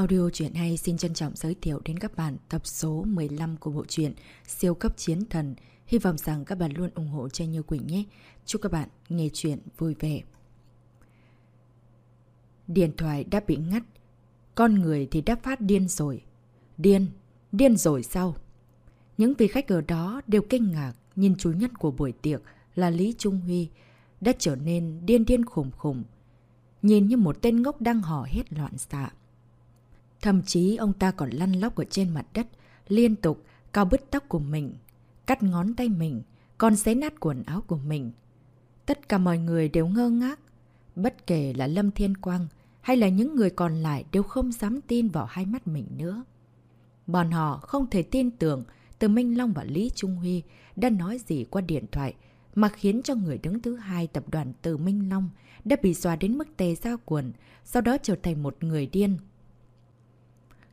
Audio truyện hay xin trân trọng giới thiệu đến các bạn tập số 15 của bộ truyện Siêu cấp chiến thần. Hy vọng rằng các bạn luôn ủng hộ cho Như Quỳnh nhé. Chúc các bạn nghe truyện vui vẻ. Điện thoại đã bị ngắt. Con người thì đã phát điên rồi. Điên? Điên rồi sao? Những vị khách ở đó đều kinh ngạc nhìn chú nhất của buổi tiệc là Lý Trung Huy, đã trở nên điên điên khủng khủng. Nhìn như một tên ngốc đang hò hết loạn xạ. Thậm chí ông ta còn lăn lóc ở trên mặt đất, liên tục cao bứt tóc của mình, cắt ngón tay mình, còn xé nát quần áo của mình. Tất cả mọi người đều ngơ ngác. Bất kể là Lâm Thiên Quang hay là những người còn lại đều không dám tin vào hai mắt mình nữa. Bọn họ không thể tin tưởng từ Minh Long và Lý Trung Huy đã nói gì qua điện thoại mà khiến cho người đứng thứ hai tập đoàn từ Minh Long đã bị dọa đến mức tề ra quần, sau đó trở thành một người điên.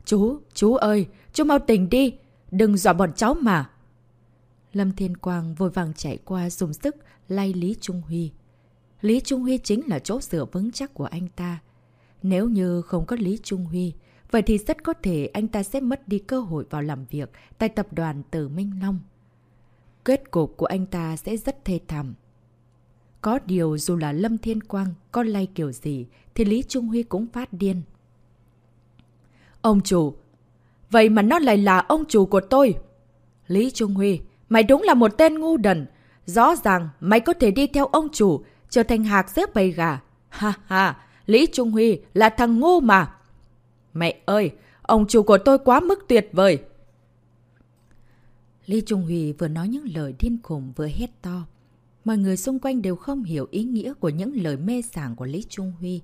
Chú, chú ơi, chú mau tỉnh đi, đừng dọa bọn cháu mà. Lâm Thiên Quang vội vàng chạy qua dùng sức lay Lý Trung Huy. Lý Trung Huy chính là chỗ dựa vững chắc của anh ta. Nếu như không có Lý Trung Huy, vậy thì rất có thể anh ta sẽ mất đi cơ hội vào làm việc tại tập đoàn Từ Minh Long. Kết cục của anh ta sẽ rất thê thảm. Có điều dù là Lâm Thiên Quang có lay kiểu gì thì Lý Trung Huy cũng phát điên. Ông chủ. Vậy mà nó lại là ông chủ của tôi. Lý Trung Huy, mày đúng là một tên ngu đần. Rõ ràng mày có thể đi theo ông chủ, trở thành hạc xếp bầy gà. Ha ha, Lý Trung Huy là thằng ngu mà. Mẹ ơi, ông chủ của tôi quá mức tuyệt vời. Lý Trung Huy vừa nói những lời điên khùng vừa hét to. Mọi người xung quanh đều không hiểu ý nghĩa của những lời mê sảng của Lý Trung Huy.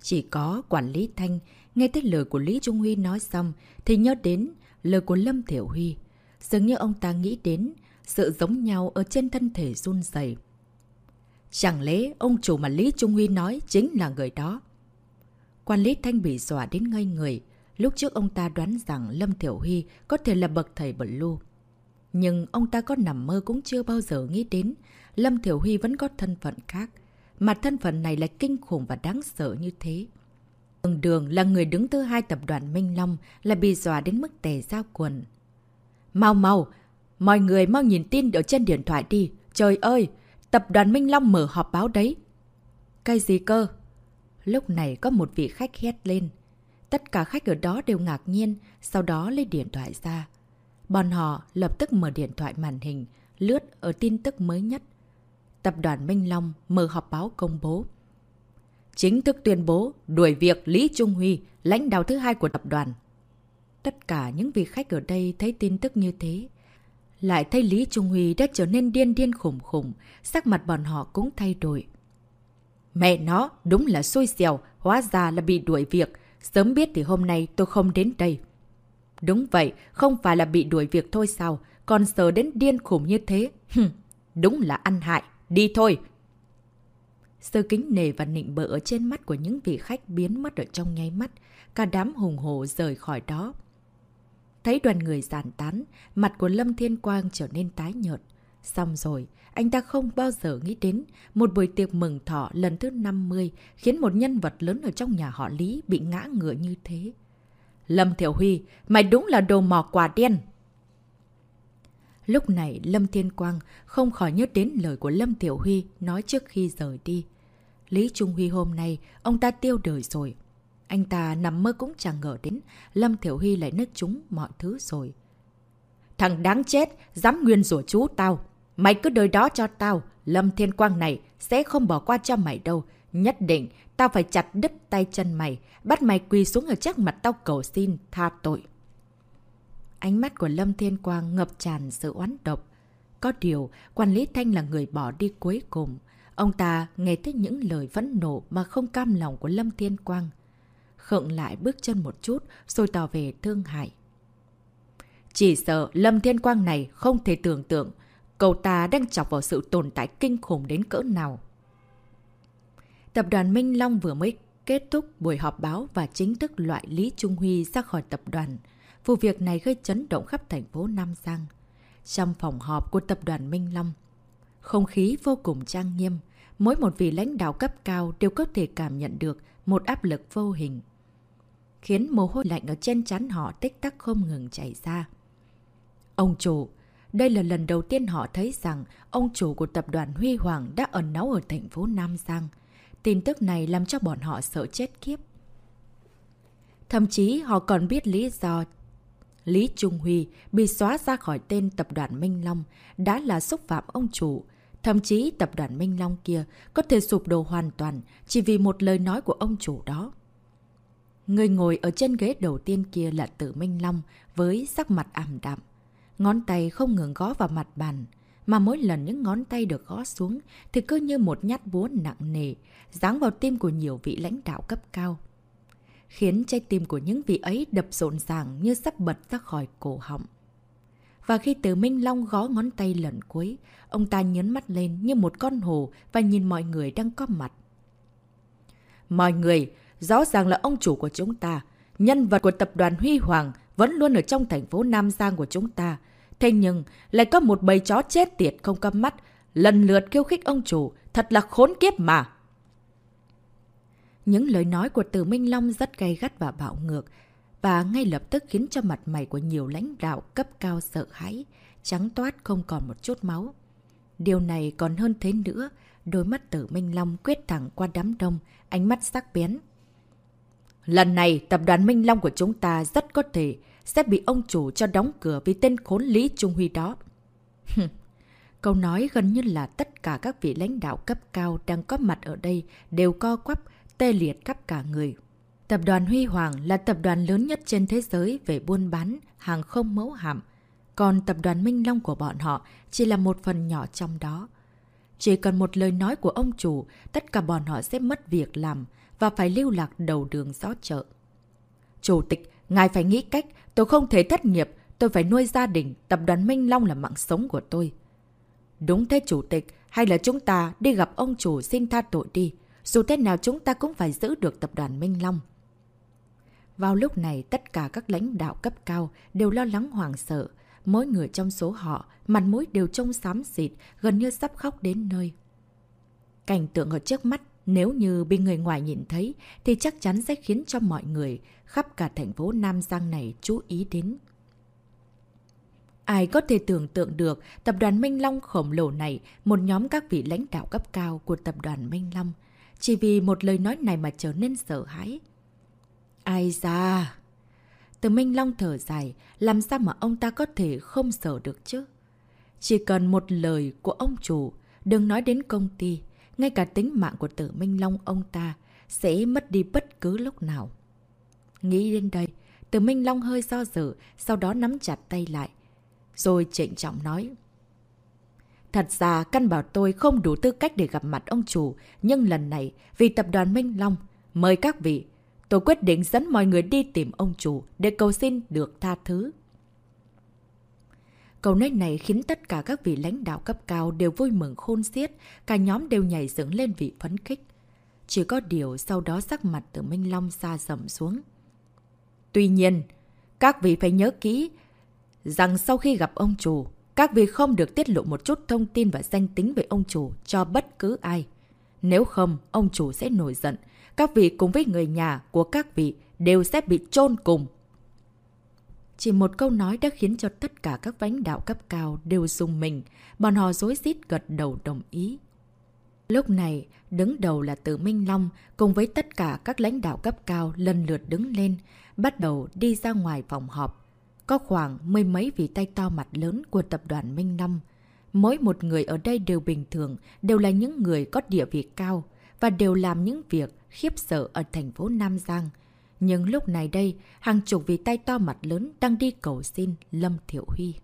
Chỉ có quản lý Thanh Nghe tới lời của Lý Trung Huy nói xong, thì nhớ đến lời của Lâm Thiểu Huy. Dường như ông ta nghĩ đến sự giống nhau ở trên thân thể run dày. Chẳng lẽ ông chủ mà Lý Trung Huy nói chính là người đó? Quản lý Thanh bị dọa đến ngây người. Lúc trước ông ta đoán rằng Lâm Thiểu Huy có thể là bậc thầy Blue. Nhưng ông ta có nằm mơ cũng chưa bao giờ nghĩ đến Lâm Thiểu Huy vẫn có thân phận khác. Mà thân phận này lại kinh khủng và đáng sợ như thế. Đường đường là người đứng thứ hai tập đoàn Minh Long là bị dọa đến mức tề giao quần. Mau mau! Mọi người mau nhìn tin ở trên điện thoại đi. Trời ơi! Tập đoàn Minh Long mở họp báo đấy. Cái gì cơ? Lúc này có một vị khách hét lên. Tất cả khách ở đó đều ngạc nhiên, sau đó lấy điện thoại ra. Bọn họ lập tức mở điện thoại màn hình, lướt ở tin tức mới nhất. Tập đoàn Minh Long mở họp báo công bố chính thức tuyên bố đuổi việc Lý Trung Huy, lãnh đạo thứ hai của tập đoàn. Tất cả những vị khách ở đây thấy tin tức như thế. Lại thấy Lý Trung Huy đã trở nên điên điên khủng khủng, sắc mặt bọn họ cũng thay đổi. Mẹ nó, đúng là xui xẻo, hóa ra là bị đuổi việc. Sớm biết thì hôm nay tôi không đến đây. Đúng vậy, không phải là bị đuổi việc thôi sao, còn sợ đến điên khủng như thế. Hừm, đúng là ăn hại. Đi thôi, sự kính nề và nịnh bợ ở trên mắt của những vị khách biến mất ở trong nháy mắt, cả đám hùng hổ rời khỏi đó. Thấy đoàn người giàn tán, mặt của Lâm Thiên Quang trở nên tái nhợt. Xong rồi, anh ta không bao giờ nghĩ đến một buổi tiệc mừng thọ lần thứ 50 khiến một nhân vật lớn ở trong nhà họ Lý bị ngã ngựa như thế. Lâm Thiểu Huy, mày đúng là đồ mò quả đen! Lúc này Lâm Thiên Quang không khỏi nhớ đến lời của Lâm Tiểu Huy nói trước khi rời đi. Lý Trung Huy hôm nay, ông ta tiêu đời rồi. Anh ta nằm mơ cũng chẳng ngờ đến, Lâm tiểu Huy lại nứt chúng mọi thứ rồi. Thằng đáng chết, dám nguyên rủa chú tao. Mày cứ đời đó cho tao, Lâm Thiên Quang này sẽ không bỏ qua cho mày đâu. Nhất định, tao phải chặt đứt tay chân mày, bắt mày quỳ xuống ở trước mặt tao cầu xin, tha tội. Ánh mắt của Lâm Thiên Quang ngập tràn sự oán độc. Có điều, quản lý Thanh là người bỏ đi cuối cùng. Ông ta nghe thấy những lời vẫn nổ mà không cam lòng của Lâm Thiên Quang. Khựng lại bước chân một chút rồi tỏ về thương hại. Chỉ sợ Lâm Thiên Quang này không thể tưởng tượng cậu ta đang chọc vào sự tồn tại kinh khủng đến cỡ nào. Tập đoàn Minh Long vừa mới kết thúc buổi họp báo và chính thức loại Lý Trung Huy ra khỏi tập đoàn. Vụ việc này gây chấn động khắp thành phố Nam Giang. Trong phòng họp của tập đoàn Minh Long, không khí vô cùng trang nghiêm, mỗi một vị lãnh đạo cấp cao đều có thể cảm nhận được một áp lực vô hình. khiến mồ hôi lạnh ở trên trán họ tích tắc không ngừng chảy ra. Ông chủ, đây là lần đầu tiên họ thấy rằng ông chủ của tập đoàn Huy Hoàng đã ẩn náu ở thành phố Nam Giang. Tin tức này làm cho bọn họ sợ chết kiếp. Thậm chí họ còn biết lý do Lý Trung Huy bị xóa ra khỏi tên tập đoàn Minh Long đã là xúc phạm ông chủ. Thậm chí tập đoàn Minh Long kia có thể sụp đổ hoàn toàn chỉ vì một lời nói của ông chủ đó. Người ngồi ở trên ghế đầu tiên kia là tử Minh Long với sắc mặt ảm đạm. Ngón tay không ngừng gõ vào mặt bàn, mà mỗi lần những ngón tay được gõ xuống thì cứ như một nhát búa nặng nề, giáng vào tim của nhiều vị lãnh đạo cấp cao. Khiến trái tim của những vị ấy đập rộn ràng như sắp bật ra khỏi cổ họng. Và khi từ Minh Long gõ ngón tay lần cuối, ông ta nhấn mắt lên như một con hồ và nhìn mọi người đang có mặt. Mọi người, rõ ràng là ông chủ của chúng ta, nhân vật của tập đoàn Huy Hoàng vẫn luôn ở trong thành phố Nam Giang của chúng ta. Thế nhưng, lại có một bầy chó chết tiệt không căm mắt, lần lượt khiêu khích ông chủ, thật là khốn kiếp mà. Những lời nói của Từ Minh Long rất gay gắt và bạo ngược, và ngay lập tức khiến cho mặt mày của nhiều lãnh đạo cấp cao sợ hãi, trắng toát không còn một chút máu. Điều này còn hơn thế nữa, đôi mắt Tử Minh Long quét thẳng qua đám đông, ánh mắt sắc bén. Lần này, tập đoàn Minh Long của chúng ta rất có thể sẽ bị ông chủ cho đóng cửa vì tên khốn Lý Trung Huy đó. Câu nói gần như là tất cả các vị lãnh đạo cấp cao đang có mặt ở đây đều co quắp, tê liệt khắp cả người. Tập đoàn Huy Hoàng là tập đoàn lớn nhất trên thế giới về buôn bán, hàng không mẫu hạm. Còn tập đoàn Minh Long của bọn họ chỉ là một phần nhỏ trong đó. Chỉ cần một lời nói của ông chủ, tất cả bọn họ sẽ mất việc làm và phải lưu lạc đầu đường gió chợ. Chủ tịch, ngài phải nghĩ cách, tôi không thể thất nghiệp, tôi phải nuôi gia đình, tập đoàn Minh Long là mạng sống của tôi. Đúng thế chủ tịch, hay là chúng ta đi gặp ông chủ xin tha tội đi, dù thế nào chúng ta cũng phải giữ được tập đoàn Minh Long. Vào lúc này, tất cả các lãnh đạo cấp cao đều lo lắng hoàng sợ. Mỗi người trong số họ, mặt mũi đều trông xám xịt, gần như sắp khóc đến nơi. Cảnh tượng ở trước mắt, nếu như bị người ngoài nhìn thấy, thì chắc chắn sẽ khiến cho mọi người khắp cả thành phố Nam Giang này chú ý đến. Ai có thể tưởng tượng được tập đoàn Minh Long khổng lồ này, một nhóm các vị lãnh đạo cấp cao của tập đoàn Minh Long, chỉ vì một lời nói này mà trở nên sợ hãi. Ai ra? Từ Minh Long thở dài, làm sao mà ông ta có thể không sợ được chứ? Chỉ cần một lời của ông chủ, đừng nói đến công ty, ngay cả tính mạng của tử Minh Long ông ta sẽ mất đi bất cứ lúc nào. Nghĩ đến đây, tử Minh Long hơi do dự, sau đó nắm chặt tay lại. Rồi trịnh trọng nói. Thật ra, căn bảo tôi không đủ tư cách để gặp mặt ông chủ, nhưng lần này, vì tập đoàn Minh Long, mời các vị, tôi quyết định dẫn mọi người đi tìm ông chủ để cầu xin được tha thứ. Câu nói này khiến tất cả các vị lãnh đạo cấp cao đều vui mừng khôn xiết, cả nhóm đều nhảy dựng lên vị phấn khích. Chỉ có điều sau đó sắc mặt từ Minh Long xa dầm xuống. Tuy nhiên, các vị phải nhớ kỹ rằng sau khi gặp ông chủ, các vị không được tiết lộ một chút thông tin và danh tính về ông chủ cho bất cứ ai. Nếu không, ông chủ sẽ nổi giận. Các vị cùng với người nhà của các vị đều sẽ bị chôn cùng. Chỉ một câu nói đã khiến cho tất cả các lãnh đạo cấp cao đều dùng mình, bọn họ dối rít gật đầu đồng ý. Lúc này, đứng đầu là Tử Minh Long cùng với tất cả các lãnh đạo cấp cao lần lượt đứng lên, bắt đầu đi ra ngoài phòng họp. Có khoảng mười mấy vị tay to mặt lớn của tập đoàn Minh Năm. Mỗi một người ở đây đều bình thường, đều là những người có địa vị cao và đều làm những việc khiếp sợ ở thành phố Nam Giang. Nhưng lúc này đây, hàng chục vị tay to mặt lớn đang đi cầu xin Lâm Thiệu Huy.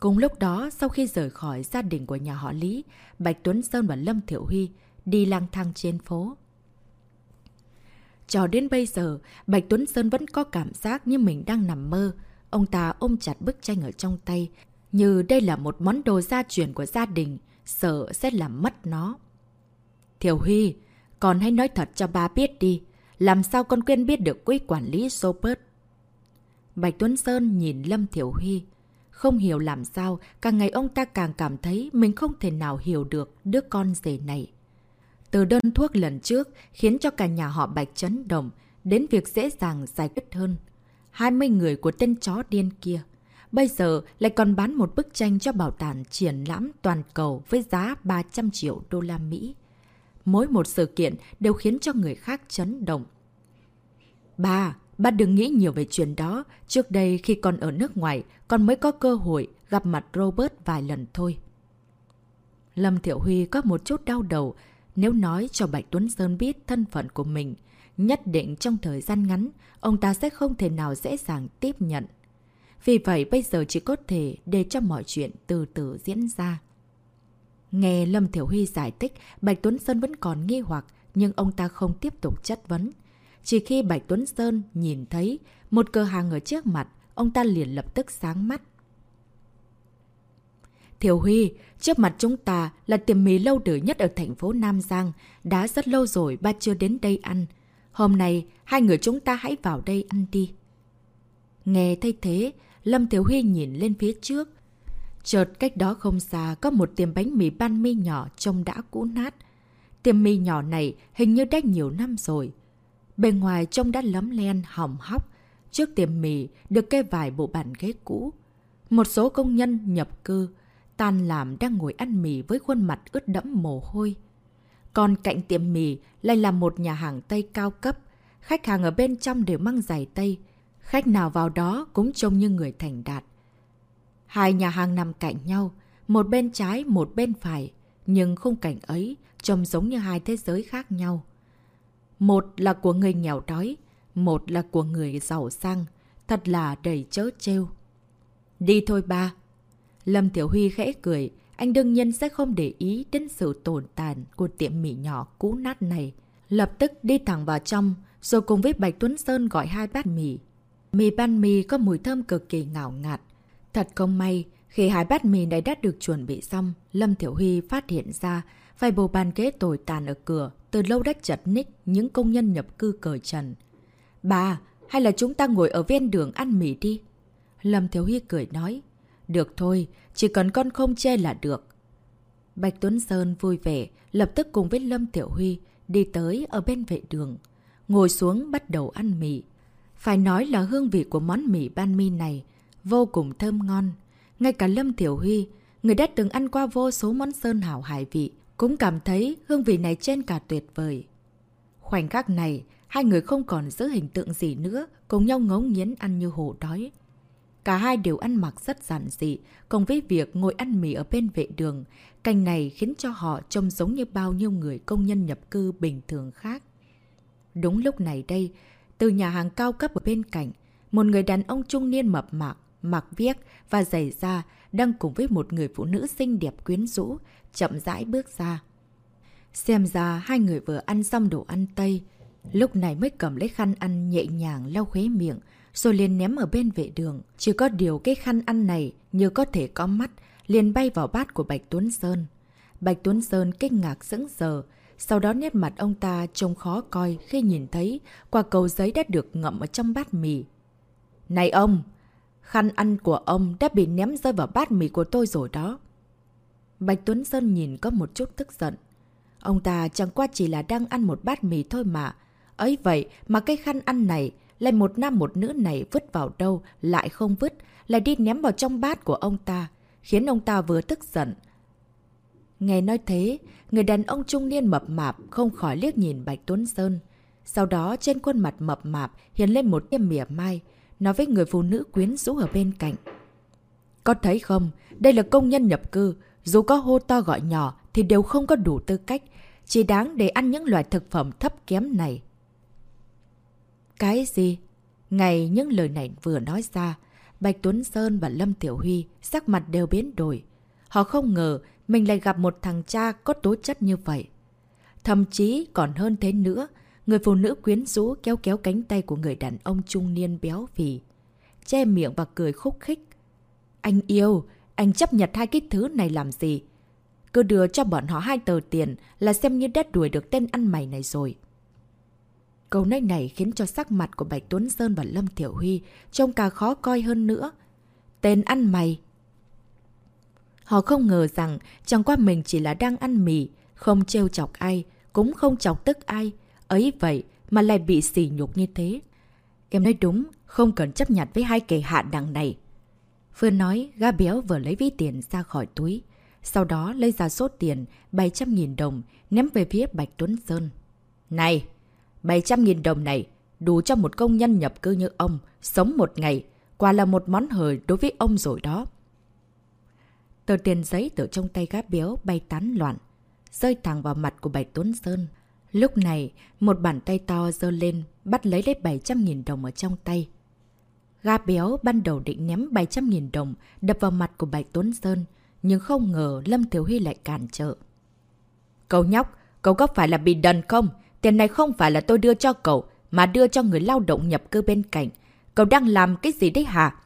Cùng lúc đó, sau khi rời khỏi gia đình của nhà họ Lý, Bạch Tuấn Sơn và Lâm Thiệu Huy đi lang thang trên phố. Cho đến bây giờ, Bạch Tuấn Sơn vẫn có cảm giác như mình đang nằm mơ. Ông ta ôm chặt bức tranh ở trong tay, như đây là một món đồ gia truyền của gia đình, sợ sẽ làm mất nó. Thiểu Huy, con hãy nói thật cho ba biết đi, làm sao con quên biết được quỹ quản lý Sopert? Bạch Tuấn Sơn nhìn Lâm Thiểu Huy. Không hiểu làm sao, càng ngày ông ta càng cảm thấy mình không thể nào hiểu được đứa con rể này. Từ đơn thuốc lần trước khiến cho cả nhà họ Bạch chấn động, đến việc dễ dàng giải quyết hơn. 20 người của tên chó điên kia. Bây giờ lại còn bán một bức tranh cho bảo tàng triển lãm toàn cầu với giá 300 triệu đô la Mỹ. Mỗi một sự kiện đều khiến cho người khác chấn động. Ba, ba đừng nghĩ nhiều về chuyện đó. Trước đây khi còn ở nước ngoài, con mới có cơ hội gặp mặt Robert vài lần thôi. Lâm Thiệu Huy có một chút đau đầu nếu nói cho Bạch Tuấn Sơn biết thân phận của mình. Nhất định trong thời gian ngắn, ông ta sẽ không thể nào dễ dàng tiếp nhận. Vì vậy bây giờ chỉ có thể để cho mọi chuyện từ từ diễn ra. Nghe Lâm Thiểu Huy giải thích, Bạch Tuấn Sơn vẫn còn nghi hoặc, nhưng ông ta không tiếp tục chất vấn. Chỉ khi Bạch Tuấn Sơn nhìn thấy một cửa hàng ở trước mặt, ông ta liền lập tức sáng mắt. Thiều Huy, trước mặt chúng ta là tiệm mì lâu đời nhất ở thành phố Nam Giang. Đã rất lâu rồi ba chưa đến đây ăn. Hôm nay, hai người chúng ta hãy vào đây ăn đi. Nghe thấy thế, Lâm Thiếu Huy nhìn lên phía trước. Chợt cách đó không xa có một tiệm bánh mì ban mi nhỏ trông đã cũ nát. Tiệm mì nhỏ này hình như đã nhiều năm rồi. Bên ngoài trông đã lấm len, hỏng hóc. Trước tiệm mì được kê vài bộ bàn ghế cũ. Một số công nhân nhập cư, tan làm đang ngồi ăn mì với khuôn mặt ướt đẫm mồ hôi. Còn cạnh tiệm mì lại là một nhà hàng Tây cao cấp. Khách hàng ở bên trong đều mang giày Tây. Khách nào vào đó cũng trông như người thành đạt. Hai nhà hàng nằm cạnh nhau, một bên trái, một bên phải. Nhưng khung cảnh ấy trông giống như hai thế giới khác nhau. Một là của người nghèo đói, một là của người giàu sang. Thật là đầy chớ trêu. Đi thôi ba. Lâm Tiểu Huy khẽ cười. Anh đương nhiên sẽ không để ý đến sự tồn tàn của tiệm mì nhỏ cũ nát này. Lập tức đi thẳng vào trong, rồi cùng với Bạch Tuấn Sơn gọi hai bát mì. Mì ban mì có mùi thơm cực kỳ ngào ngạt. Thật không may, khi hai bát mì này đã được chuẩn bị xong, Lâm Thiểu Huy phát hiện ra vài bộ bàn ghế tồi tàn ở cửa, từ lâu đã chật ních những công nhân nhập cư cởi trần. Bà, hay là chúng ta ngồi ở ven đường ăn mì đi? Lâm Thiếu Huy cười nói. Được thôi, chỉ cần con không che là được. Bạch Tuấn Sơn vui vẻ, lập tức cùng với Lâm Tiểu Huy đi tới ở bên vệ đường. Ngồi xuống bắt đầu ăn mì. Phải nói là hương vị của món mì ban mi này vô cùng thơm ngon. Ngay cả Lâm Tiểu Huy, người đã từng ăn qua vô số món sơn hảo hải vị, cũng cảm thấy hương vị này trên cả tuyệt vời. Khoảnh khắc này, hai người không còn giữ hình tượng gì nữa, cùng nhau ngấu nghiến ăn như hổ đói. Cả hai đều ăn mặc rất giản dị, cùng với việc ngồi ăn mì ở bên vệ đường. Cảnh này khiến cho họ trông giống như bao nhiêu người công nhân nhập cư bình thường khác. Đúng lúc này đây, từ nhà hàng cao cấp ở bên cạnh, một người đàn ông trung niên mập mạc, mặc viếc và giày da đang cùng với một người phụ nữ xinh đẹp quyến rũ, chậm rãi bước ra. Xem ra hai người vừa ăn xong đồ ăn Tây, lúc này mới cầm lấy khăn ăn nhẹ nhàng lau khế miệng, rồi liền ném ở bên vệ đường. Chỉ có điều cái khăn ăn này như có thể có mắt, liền bay vào bát của Bạch Tuấn Sơn. Bạch Tuấn Sơn kinh ngạc sững sờ, sau đó nét mặt ông ta trông khó coi khi nhìn thấy quả cầu giấy đã được ngậm ở trong bát mì. Này ông! Khăn ăn của ông đã bị ném rơi vào bát mì của tôi rồi đó. Bạch Tuấn Sơn nhìn có một chút tức giận. Ông ta chẳng qua chỉ là đang ăn một bát mì thôi mà. Ấy vậy mà cái khăn ăn này lại một nam một nữ này vứt vào đâu lại không vứt, lại đi ném vào trong bát của ông ta, khiến ông ta vừa tức giận. Nghe nói thế, người đàn ông trung niên mập mạp không khỏi liếc nhìn Bạch Tuấn Sơn. Sau đó trên khuôn mặt mập mạp hiện lên một tiêm mỉa mai, nói với người phụ nữ quyến rũ ở bên cạnh. Có thấy không, đây là công nhân nhập cư, dù có hô to gọi nhỏ thì đều không có đủ tư cách, chỉ đáng để ăn những loại thực phẩm thấp kém này. Cái gì? Ngày những lời này vừa nói ra, Bạch Tuấn Sơn và Lâm Tiểu Huy sắc mặt đều biến đổi. Họ không ngờ mình lại gặp một thằng cha có tố chất như vậy. Thậm chí còn hơn thế nữa, người phụ nữ quyến rũ kéo kéo cánh tay của người đàn ông trung niên béo phì. Che miệng và cười khúc khích. Anh yêu, anh chấp nhận hai cái thứ này làm gì? Cứ đưa cho bọn họ hai tờ tiền là xem như đã đuổi được tên ăn mày này rồi. Câu nói này khiến cho sắc mặt của Bạch Tuấn Sơn và Lâm Tiểu Huy trông càng khó coi hơn nữa. Tên ăn mày. Họ không ngờ rằng chẳng qua mình chỉ là đang ăn mì, không trêu chọc ai, cũng không chọc tức ai. Ấy vậy mà lại bị sỉ nhục như thế. Em nói đúng, không cần chấp nhận với hai kẻ hạ đẳng này. Vừa nói, gã béo vừa lấy ví tiền ra khỏi túi. Sau đó lấy ra số tiền 700.000 đồng ném về phía Bạch Tuấn Sơn. Này, 700.000 đồng này đủ cho một công nhân nhập cư như ông sống một ngày. Quả là một món hời đối với ông rồi đó. Tờ tiền giấy từ trong tay gã béo bay tán loạn, rơi thẳng vào mặt của Bạch Tuấn Sơn. Lúc này, một bàn tay to dơ lên, bắt lấy lấy 700.000 đồng ở trong tay. Gà béo ban đầu định ném 700.000 đồng đập vào mặt của Bạch Tuấn Sơn, nhưng không ngờ Lâm Thiếu Huy lại cản trở. Cậu nhóc, cậu có phải là bị đần không? Tiền này không phải là tôi đưa cho cậu, mà đưa cho người lao động nhập cư bên cạnh. Cậu đang làm cái gì đấy hả?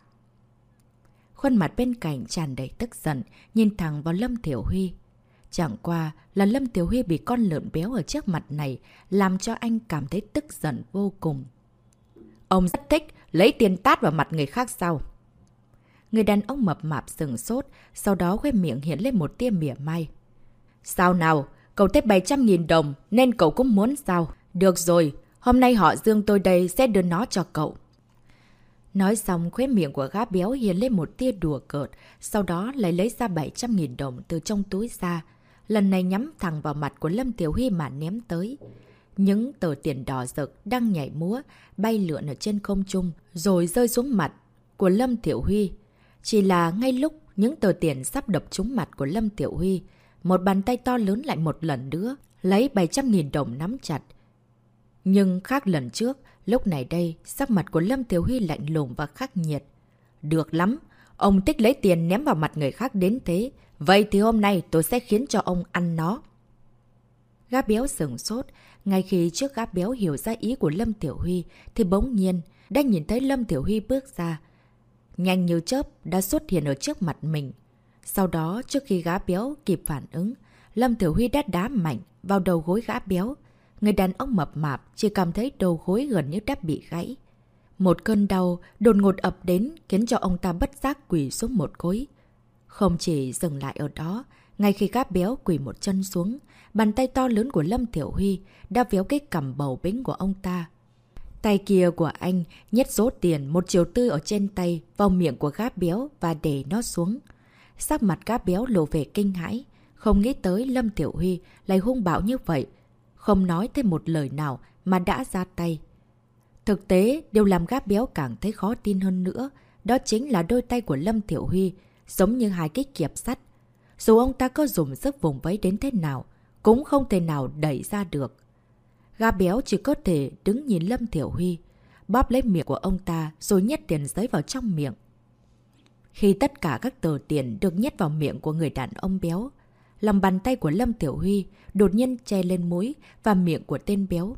Khuôn mặt bên cạnh tràn đầy tức giận, nhìn thẳng vào Lâm Thiểu Huy. Chẳng qua là Lâm Tiểu Huy bị con lợn béo ở trước mặt này, làm cho anh cảm thấy tức giận vô cùng. Ông rất thích lấy tiền tát vào mặt người khác sau. Người đàn ông mập mạp sừng sốt, sau đó khoe miệng hiện lên một tia mỉa mai. Sao nào? Cậu thấy 700.000 đồng nên cậu cũng muốn sao? Được rồi, hôm nay họ Dương tôi đây sẽ đưa nó cho cậu. Nói xong khóe miệng của gã béo hiền lên một tia đùa cợt, sau đó lại lấy ra 700.000 đồng từ trong túi ra, lần này nhắm thẳng vào mặt của Lâm Tiểu Huy mà ném tới. Những tờ tiền đỏ rực đang nhảy múa, bay lượn ở trên không trung, rồi rơi xuống mặt của Lâm Tiểu Huy. Chỉ là ngay lúc những tờ tiền sắp đập trúng mặt của Lâm Tiểu Huy, một bàn tay to lớn lại một lần nữa, lấy 700.000 đồng nắm chặt. Nhưng khác lần trước, lúc này đây, sắc mặt của Lâm Tiểu Huy lạnh lùng và khắc nghiệt. Được lắm, ông thích lấy tiền ném vào mặt người khác đến thế, Vậy thì hôm nay tôi sẽ khiến cho ông ăn nó. Gá béo sừng sốt. Ngay khi trước gá béo hiểu ra ý của Lâm Tiểu Huy thì bỗng nhiên đã nhìn thấy Lâm Tiểu Huy bước ra. Nhanh như chớp đã xuất hiện ở trước mặt mình. Sau đó trước khi gã béo kịp phản ứng, Lâm Tiểu Huy đã đá mạnh vào đầu gối gã béo. Người đàn ông mập mạp chỉ cảm thấy đầu gối gần như đã bị gãy. Một cơn đau đột ngột ập đến khiến cho ông ta bất giác quỷ xuống một gối. Không chỉ dừng lại ở đó, ngay khi gã béo quỳ một chân xuống, bàn tay to lớn của Lâm Thiểu Huy đã véo cái cầm bầu bính của ông ta. Tay kia của anh nhét số tiền một chiều tư ở trên tay vào miệng của gáp béo và để nó xuống. Sắc mặt cá béo lộ về kinh hãi, không nghĩ tới Lâm Tiểu Huy lại hung bạo như vậy. Không nói thêm một lời nào mà đã ra tay. Thực tế, điều làm gáp béo càng thấy khó tin hơn nữa, đó chính là đôi tay của Lâm Tiểu Huy giống như hai cái kiệp sắt. Dù ông ta có dùng sức vùng vẫy đến thế nào, cũng không thể nào đẩy ra được. Gà béo chỉ có thể đứng nhìn Lâm Thiểu Huy, bóp lấy miệng của ông ta rồi nhét tiền giấy vào trong miệng. Khi tất cả các tờ tiền được nhét vào miệng của người đàn ông béo, lòng bàn tay của Lâm Tiểu Huy đột nhiên che lên mũi và miệng của tên béo.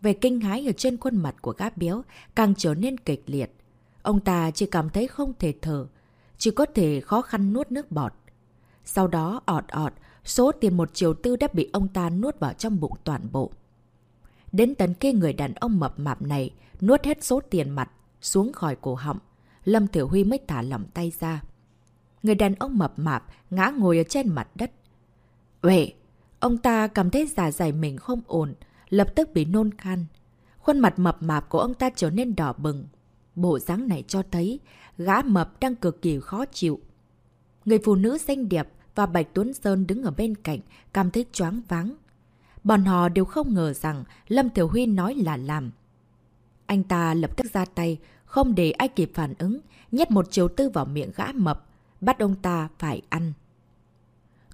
Về kinh hái ở trên khuôn mặt của gã béo càng trở nên kịch liệt. Ông ta chỉ cảm thấy không thể thở, chỉ có thể khó khăn nuốt nước bọt. Sau đó ọt ọt, số tiền một triệu tư đã bị ông ta nuốt vào trong bụng toàn bộ. Đến tận khi người đàn ông mập mạp này nuốt hết số tiền mặt xuống khỏi cổ họng, Lâm Tiểu Huy mới thả lỏng tay ra. Người đàn ông mập mạp ngã ngồi ở trên mặt đất. Uệ, ông ta cảm thấy giả dày mình không ổn, lập tức bị nôn khan. Khuôn mặt mập mạp của ông ta trở nên đỏ bừng. Bộ dáng này cho thấy gã mập đang cực kỳ khó chịu. Người phụ nữ xinh đẹp và Bạch Tuấn Sơn đứng ở bên cạnh, cảm thấy choáng váng. Bọn họ đều không ngờ rằng Lâm Thiểu Huy nói là làm. Anh ta lập tức ra tay, không để ai kịp phản ứng, nhét một chiều tư vào miệng gã mập, bắt ông ta phải ăn.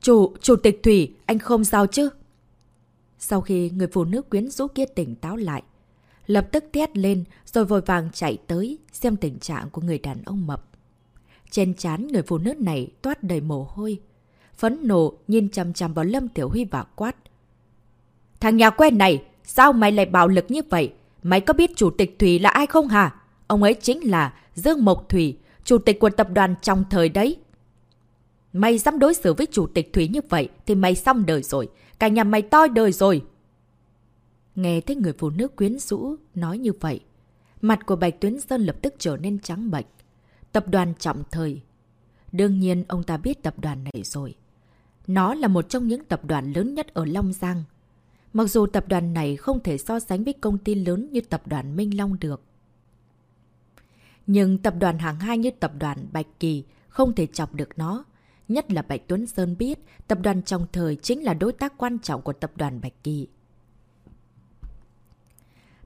Chủ, Chủ tịch Thủy, anh không sao chứ? Sau khi người phụ nữ quyến rũ kia tỉnh táo lại, lập tức thét lên rồi vội vàng chạy tới xem tình trạng của người đàn ông mập. Trên chán người phụ nữ này toát đầy mồ hôi. Phấn nộ nhìn chằm chằm vào Lâm Tiểu Huy và quát. Thằng nhà quen này, sao mày lại bạo lực như vậy? Mày có biết chủ tịch Thủy là ai không hả? Ông ấy chính là Dương Mộc Thủy, chủ tịch của tập đoàn trong thời đấy. Mày dám đối xử với chủ tịch Thủy như vậy thì mày xong đời rồi. Cả nhà mày toi đời rồi. Nghe thấy người phụ nữ quyến rũ nói như vậy, mặt của Bạch Tuyến Sơn lập tức trở nên trắng bệch. Tập đoàn trọng thời. Đương nhiên ông ta biết tập đoàn này rồi. Nó là một trong những tập đoàn lớn nhất ở Long Giang. Mặc dù tập đoàn này không thể so sánh với công ty lớn như tập đoàn Minh Long được. Nhưng tập đoàn hàng hai như tập đoàn Bạch Kỳ không thể chọc được nó. Nhất là Bạch Tuấn Sơn biết tập đoàn trong thời chính là đối tác quan trọng của tập đoàn Bạch Kỳ.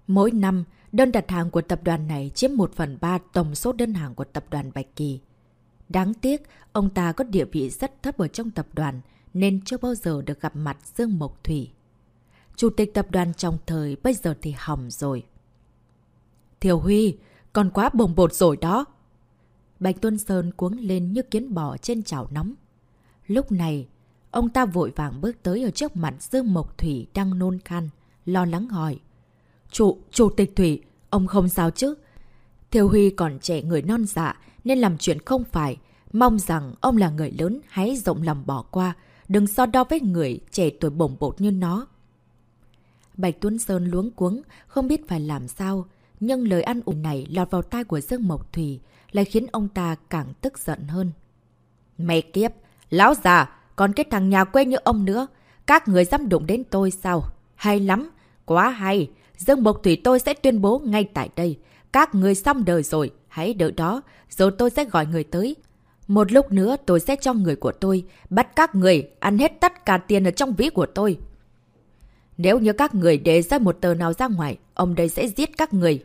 Mỗi năm, đơn đặt hàng của tập đoàn này chiếm 1 phần 3 tổng số đơn hàng của tập đoàn Bạch Kỳ. Đáng tiếc, ông ta có địa vị rất thấp ở trong tập đoàn nên chưa bao giờ được gặp mặt Dương Mộc Thủy. Chủ tịch tập đoàn trong thời bây giờ thì hỏng rồi. Thiều Huy, còn quá bồng bột rồi đó. Bạch Tuân Sơn cuống lên như kiến bò trên chảo nóng. Lúc này, ông ta vội vàng bước tới ở trước mặt Dương Mộc Thủy đang nôn khan, lo lắng hỏi. Chủ, chủ tịch Thủy, ông không sao chứ? Thiều Huy còn trẻ người non dạ nên làm chuyện không phải. Mong rằng ông là người lớn hãy rộng lòng bỏ qua, đừng so đo với người trẻ tuổi bổng bột như nó. Bạch Tuấn Sơn luống cuống, không biết phải làm sao. Nhưng lời ăn ủi này lọt vào tai của Dương Mộc Thủy lại khiến ông ta càng tức giận hơn. Mẹ kiếp! Lão già! Còn cái thằng nhà quê như ông nữa! Các người dám đụng đến tôi sao? Hay lắm! Quá hay! Dương Mộc Thủy tôi sẽ tuyên bố ngay tại đây. Các người xong đời rồi, hãy đợi đó, rồi tôi sẽ gọi người tới. Một lúc nữa tôi sẽ cho người của tôi bắt các người ăn hết tất cả tiền ở trong ví của tôi. Nếu như các người để ra một tờ nào ra ngoài, ông đây sẽ giết các người.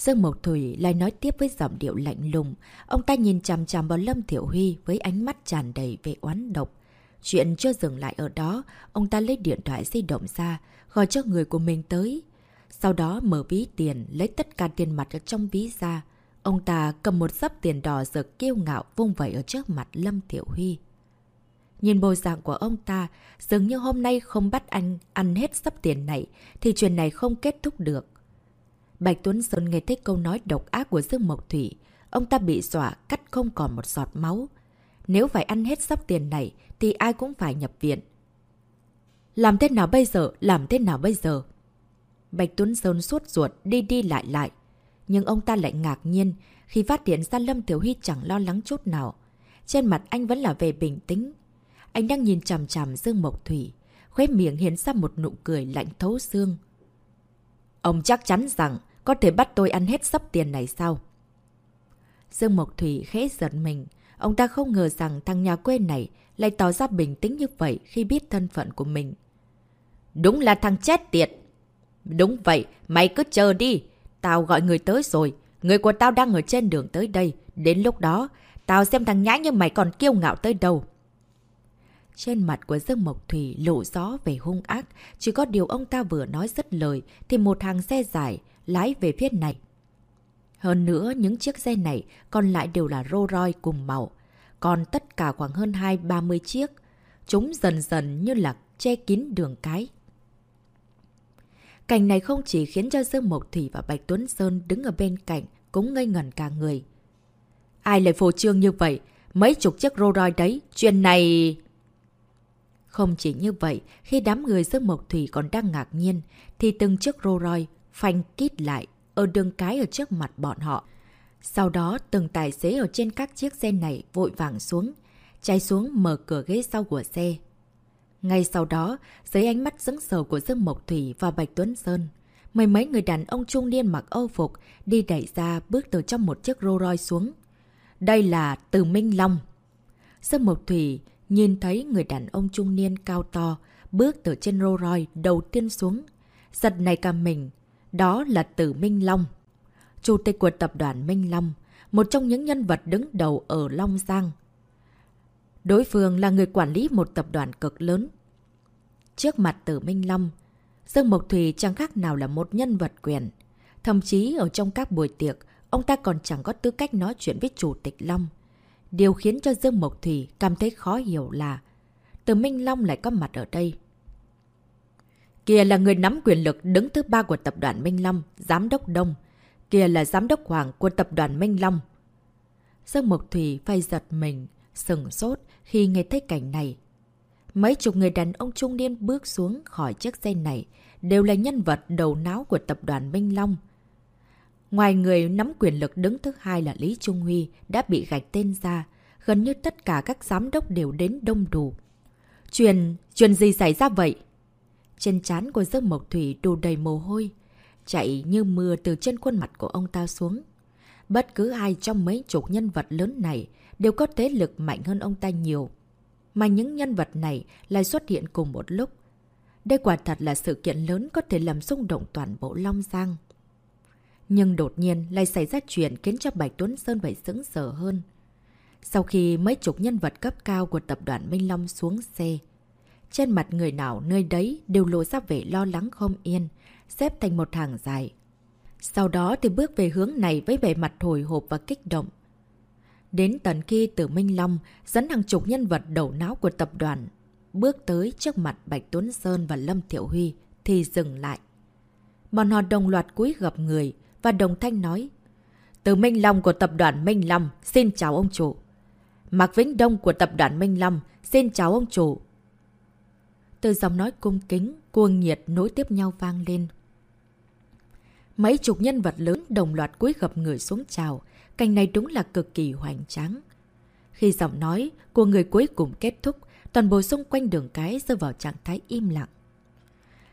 Dương Mộc Thủy lại nói tiếp với giọng điệu lạnh lùng. Ông ta nhìn chằm chằm vào Lâm Thiểu Huy với ánh mắt tràn đầy về oán độc. Chuyện chưa dừng lại ở đó, ông ta lấy điện thoại di động ra, gọi cho người của mình tới. Sau đó mở ví tiền, lấy tất cả tiền mặt ở trong ví ra. Ông ta cầm một sấp tiền đỏ giờ kiêu ngạo vung vẩy ở trước mặt Lâm Thiểu Huy. Nhìn bộ dạng của ông ta, dường như hôm nay không bắt anh ăn hết sắp tiền này, thì chuyện này không kết thúc được. Bạch Tuấn Sơn nghe thấy câu nói độc ác của Dương Mộc Thủy. Ông ta bị dọa cắt không còn một giọt máu. Nếu phải ăn hết sắp tiền này, thì ai cũng phải nhập viện. Làm thế nào bây giờ? Làm thế nào bây giờ? Bạch Tuấn Sơn suốt ruột, đi đi lại lại. Nhưng ông ta lại ngạc nhiên khi phát hiện ra Lâm Tiểu Huy chẳng lo lắng chút nào. Trên mặt anh vẫn là về bình tĩnh. Anh đang nhìn chằm chằm Dương Mộc Thủy, khóe miệng hiện ra một nụ cười lạnh thấu xương. Ông chắc chắn rằng có thể bắt tôi ăn hết sắp tiền này sao? Dương Mộc Thủy khẽ giật mình. Ông ta không ngờ rằng thằng nhà quê này lại tỏ ra bình tĩnh như vậy khi biết thân phận của mình. Đúng là thằng chết tiệt! Đúng vậy, mày cứ chờ đi. Tao gọi người tới rồi. Người của tao đang ở trên đường tới đây. Đến lúc đó, tao xem thằng nhãi như mày còn kiêu ngạo tới đâu. Trên mặt của Dương Mộc Thủy lộ gió về hung ác, chỉ có điều ông ta vừa nói rất lời thì một hàng xe dài lái về phía này. Hơn nữa, những chiếc xe này còn lại đều là Rolls Royce cùng màu. Còn tất cả khoảng hơn 2-30 chiếc. Chúng dần dần như là che kín đường cái. Cảnh này không chỉ khiến cho Dương Mộc Thủy và Bạch Tuấn Sơn đứng ở bên cạnh cũng ngây ngẩn cả người. Ai lại phô trương như vậy? Mấy chục chiếc Rolls Royce đấy, chuyện này... Không chỉ như vậy, khi đám người Dương Mộc Thủy còn đang ngạc nhiên, thì từng chiếc Rolls Royce phanh kít lại ở đường cái ở trước mặt bọn họ. Sau đó, từng tài xế ở trên các chiếc xe này vội vàng xuống, chạy xuống mở cửa ghế sau của xe. Ngay sau đó, dưới ánh mắt dững sờ của Dương Mộc Thủy và Bạch Tuấn Sơn, mười mấy người đàn ông trung niên mặc âu phục đi đẩy ra bước từ trong một chiếc Rolls Royce xuống. Đây là Từ Minh Long. Dương Mộc Thủy nhìn thấy người đàn ông trung niên cao to bước từ trên Rolls Royce đầu tiên xuống. Giật này cả mình, đó là Tử Minh Long. Chủ tịch của tập đoàn Minh Long, một trong những nhân vật đứng đầu ở Long Giang. Đối phương là người quản lý một tập đoàn cực lớn. Trước mặt Tử Minh Long, Dương Mộc Thùy chẳng khác nào là một nhân vật quyền. Thậm chí ở trong các buổi tiệc, ông ta còn chẳng có tư cách nói chuyện với Chủ tịch Long. Điều khiến cho Dương Mộc Thủy cảm thấy khó hiểu là Từ Minh Long lại có mặt ở đây kia là người nắm quyền lực đứng thứ ba của tập đoàn Minh Long, Giám đốc Đông. kia là Giám đốc Hoàng của tập đoàn Minh Long. Dương Mộc Thủy phải giật mình, sừng sốt khi nghe thấy cảnh này. Mấy chục người đàn ông trung niên bước xuống khỏi chiếc xe này đều là nhân vật đầu não của tập đoàn Minh Long. Ngoài người nắm quyền lực đứng thứ hai là Lý Trung Huy đã bị gạch tên ra, gần như tất cả các giám đốc đều đến đông đủ. Chuyện, chuyện gì xảy ra vậy? Trên trán của Dương Mộc Thủy đổ đầy mồ hôi, chạy như mưa từ trên khuôn mặt của ông ta xuống. Bất cứ ai trong mấy chục nhân vật lớn này đều có thế lực mạnh hơn ông ta nhiều. Mà những nhân vật này lại xuất hiện cùng một lúc. Đây quả thật là sự kiện lớn có thể làm xung động toàn bộ Long Giang. Nhưng đột nhiên lại xảy ra chuyện khiến cho Bạch Tuấn Sơn phải sững sờ hơn. Sau khi mấy chục nhân vật cấp cao của tập đoàn Minh Long xuống xe, trên mặt người nào nơi đấy đều lộ ra vẻ lo lắng không yên, xếp thành một hàng dài. Sau đó thì bước về hướng này với vẻ mặt hồi hộp và kích động. Đến tận khi Tử Minh Long dẫn hàng chục nhân vật đầu não của tập đoàn bước tới trước mặt Bạch Tuấn Sơn và Lâm Thiệu Huy thì dừng lại. Bọn họ đồng loạt cúi gặp người và đồng thanh nói Từ Minh Long của tập đoàn Minh Long xin chào ông chủ. Mạc Vĩnh Đông của tập đoàn Minh Long xin chào ông chủ. Từ giọng nói cung kính, cuồng nhiệt nối tiếp nhau vang lên. Mấy chục nhân vật lớn đồng loạt cúi gập người xuống chào. Cảnh này đúng là cực kỳ hoành tráng. Khi giọng nói của người cuối cùng kết thúc, toàn bộ xung quanh đường cái rơi vào trạng thái im lặng.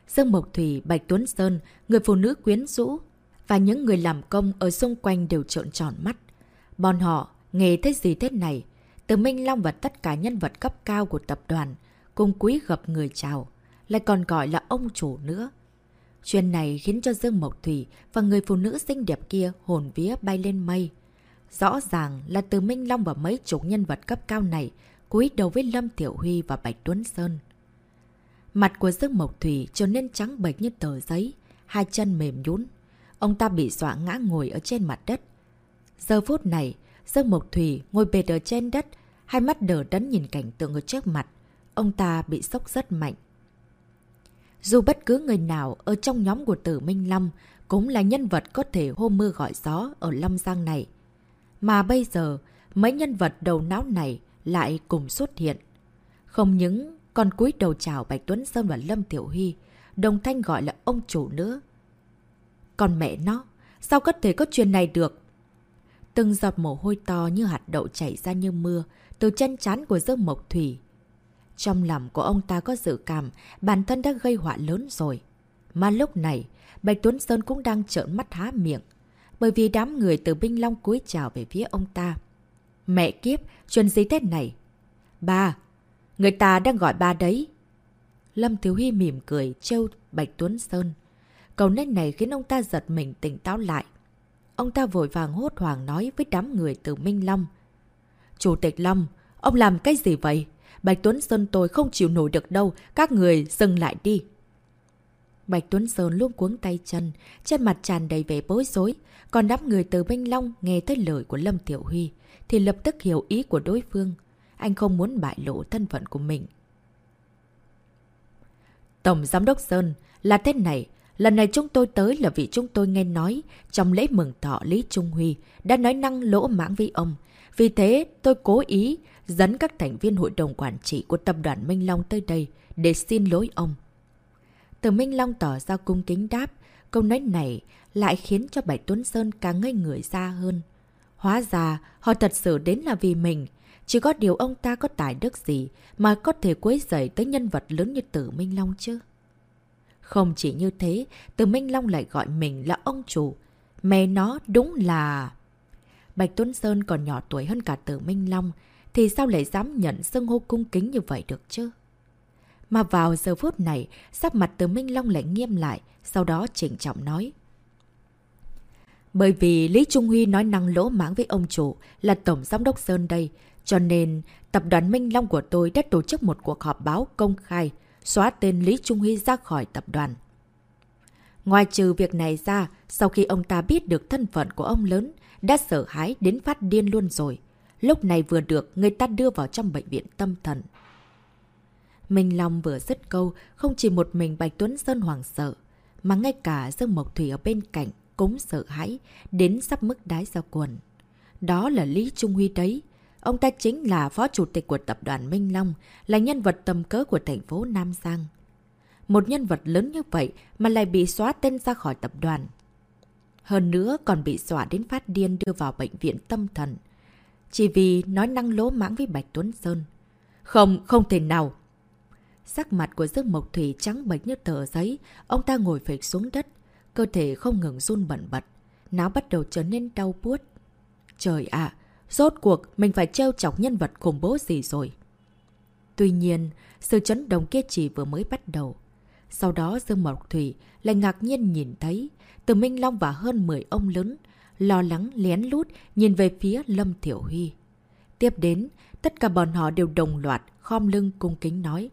Dương Mộc Thủy, Bạch Tuấn Sơn, người phụ nữ quyến rũ và những người làm công ở xung quanh đều trợn tròn mắt. Bọn họ nghe thấy gì thế này? Từ Minh Long và tất cả nhân vật cấp cao của tập đoàn cung quý gặp người chào, lại còn gọi là ông chủ nữa. Chuyện này khiến cho Dương Mộc Thủy và người phụ nữ xinh đẹp kia hồn vía bay lên mây. Rõ ràng là từ Minh Long và mấy chục nhân vật cấp cao này cúi đầu với Lâm Tiểu Huy và Bạch Tuấn Sơn. Mặt của Dương Mộc Thủy trở nên trắng bệch như tờ giấy, hai chân mềm nhún. Ông ta bị dọa ngã ngồi ở trên mặt đất. Giờ phút này, Dương Mộc Thủy ngồi bệt ở trên đất, hai mắt đờ đẫn nhìn cảnh tượng ở trước mặt. Ông ta bị sốc rất mạnh. Dù bất cứ người nào ở trong nhóm của tử Minh Long cũng là nhân vật có thể hô mưa gọi gió ở lâm Giang này. Mà bây giờ, mấy nhân vật đầu não này lại cùng xuất hiện. Không những còn cúi đầu chào Bạch Tuấn Sơn và Lâm Tiểu Huy, đồng thanh gọi là ông chủ nữa. Còn mẹ nó, sao có thể có chuyện này được? Từng giọt mồ hôi to như hạt đậu chảy ra như mưa từ chân chán của Dương Mộc Thủy. Trong lòng của ông ta có dự cảm bản thân đã gây họa lớn rồi. Mà lúc này, Bạch Tuấn Sơn cũng đang trợn mắt há miệng. Bởi vì đám người từ Binh Long cúi chào về phía ông ta. Mẹ kiếp, chuyện gì thế này? Ba, người ta đang gọi ba đấy. Lâm Thiếu Hy mỉm cười, trêu Bạch Tuấn Sơn. Câu nét này khiến ông ta giật mình tỉnh táo lại. Ông ta vội vàng hốt hoảng nói với đám người từ Minh Long. Chủ tịch Long, ông làm cái gì vậy? Bạch Tuấn Sơn tôi không chịu nổi được đâu, các người dừng lại đi. Bạch Tuấn Sơn luôn cuống tay chân, trên mặt tràn đầy vẻ bối rối. Còn đám người từ Minh Long nghe thấy lời của Lâm Tiểu Huy, thì lập tức hiểu ý của đối phương. Anh không muốn bại lộ thân phận của mình. Tổng Giám đốc Sơn, là thế này, lần này chúng tôi tới là vì chúng tôi nghe nói trong lễ mừng thọ Lý Trung Huy đã nói năng lỗ mãng với ông. Vì thế tôi cố ý dẫn các thành viên hội đồng quản trị của tập đoàn Minh Long tới đây để xin lỗi ông. Từ Minh Long tỏ ra cung kính đáp, câu nói này lại khiến cho Bạch Tuấn Sơn càng ngây người ra hơn. Hóa ra, họ thật sự đến là vì mình. Chỉ có điều ông ta có tài đức gì mà có thể quấy rầy tới nhân vật lớn như Tử Minh Long chứ? Không chỉ như thế, Từ Minh Long lại gọi mình là ông chủ. Mẹ nó đúng là... Bạch Tuấn Sơn còn nhỏ tuổi hơn cả Tử Minh Long, thì sao lại dám nhận xưng hô cung kính như vậy được chứ? Mà vào giờ phút này, sắc mặt từ Minh Long lại nghiêm lại, sau đó chỉnh trọng nói. Bởi vì Lý Trung Huy nói năng lỗ mãng với ông chủ là Tổng Giám đốc Sơn đây, cho nên tập đoàn Minh Long của tôi đã tổ chức một cuộc họp báo công khai, xóa tên Lý Trung Huy ra khỏi tập đoàn. Ngoài trừ việc này ra, sau khi ông ta biết được thân phận của ông lớn, đã sợ hãi đến phát điên luôn rồi. Lúc này vừa được người ta đưa vào trong bệnh viện tâm thần. Minh Long vừa dứt câu, không chỉ một mình Bạch Tuấn Sơn hoàng sợ, mà ngay cả Dương Mộc Thủy ở bên cạnh cũng sợ hãi, đến sắp mức đái ra quần. Đó là Lý Trung Huy đấy. Ông ta chính là phó chủ tịch của tập đoàn Minh Long, là nhân vật tầm cỡ của thành phố Nam Giang. Một nhân vật lớn như vậy mà lại bị xóa tên ra khỏi tập đoàn. Hơn nữa còn bị dọa đến phát điên đưa vào bệnh viện tâm thần. Chỉ vì nói năng lố mãng với Bạch Tuấn Sơn. Không, không thể nào. Sắc mặt của Dương Mộc Thủy trắng bệch như tờ giấy, ông ta ngồi phịch xuống đất, cơ thể không ngừng run bẩn bật, não bắt đầu trở nên đau buốt. Trời ạ, rốt cuộc mình phải treo chọc nhân vật khủng bố gì rồi. Tuy nhiên, sự chấn động kia chỉ vừa mới bắt đầu. Sau đó Dương Mộc Thủy lại ngạc nhiên nhìn thấy từ Minh Long và hơn 10 ông lớn, lo lắng lén lút nhìn về phía Lâm Thiểu Huy. Tiếp đến, tất cả bọn họ đều đồng loạt, khom lưng cung kính nói.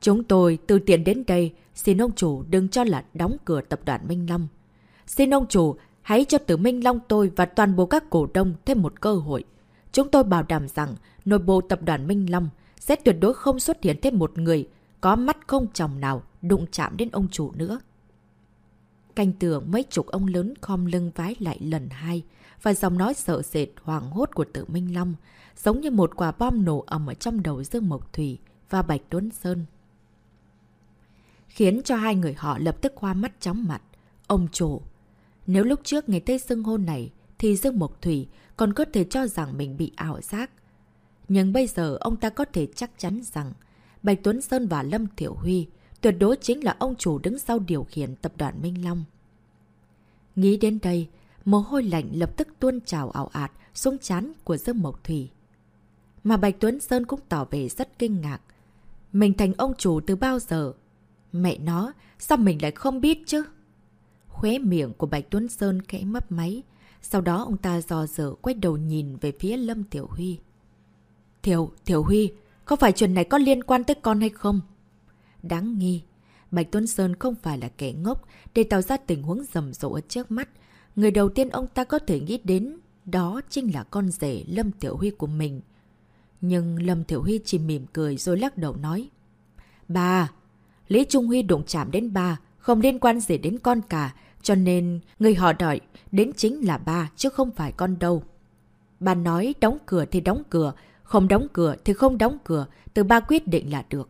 Chúng tôi từ tiện đến đây, xin ông chủ đừng cho là đóng cửa tập đoàn Minh Long. Xin ông chủ hãy cho tử Minh Long tôi và toàn bộ các cổ đông thêm một cơ hội. Chúng tôi bảo đảm rằng nội bộ tập đoàn Minh Long sẽ tuyệt đối không xuất hiện thêm một người có mắt không chồng nào đụng chạm đến ông chủ nữa. Canh tường mấy chục ông lớn khom lưng vái lại lần hai và giọng nói sợ sệt hoảng hốt của Tự Minh Long giống như một quả bom nổ ầm ở trong đầu Dương Mộc Thủy và Bạch Tuấn Sơn. Khiến cho hai người họ lập tức hoa mắt chóng mặt. Ông chủ, nếu lúc trước ngày Tây xưng hôn này thì Dương Mộc Thủy còn có thể cho rằng mình bị ảo giác. Nhưng bây giờ ông ta có thể chắc chắn rằng Bạch Tuấn Sơn và Lâm Thiểu Huy tuyệt đối chính là ông chủ đứng sau điều khiển tập đoàn Minh Long. Nghĩ đến đây, mồ hôi lạnh lập tức tuôn trào ảo ạt xuống chán của Dương Mộc Thủy. Mà Bạch Tuấn Sơn cũng tỏ vẻ rất kinh ngạc. Mình thành ông chủ từ bao giờ? Mẹ nó, sao mình lại không biết chứ? Khóe miệng của Bạch Tuấn Sơn khẽ mấp máy. Sau đó ông ta dò dở quay đầu nhìn về phía Lâm Tiểu Huy. Thiểu, Thiểu Huy, có phải chuyện này có liên quan tới con hay không? Đáng nghi. Bạch Tuấn Sơn không phải là kẻ ngốc để tạo ra tình huống rầm rộ ở trước mắt. Người đầu tiên ông ta có thể nghĩ đến đó chính là con rể Lâm Tiểu Huy của mình. Nhưng Lâm Tiểu Huy chỉ mỉm cười rồi lắc đầu nói. Bà, Lý Trung Huy đụng chạm đến ba, không liên quan gì đến con cả, cho nên người họ đợi đến chính là ba chứ không phải con đâu. Bà nói đóng cửa thì đóng cửa, không đóng cửa thì không đóng cửa, từ ba quyết định là được.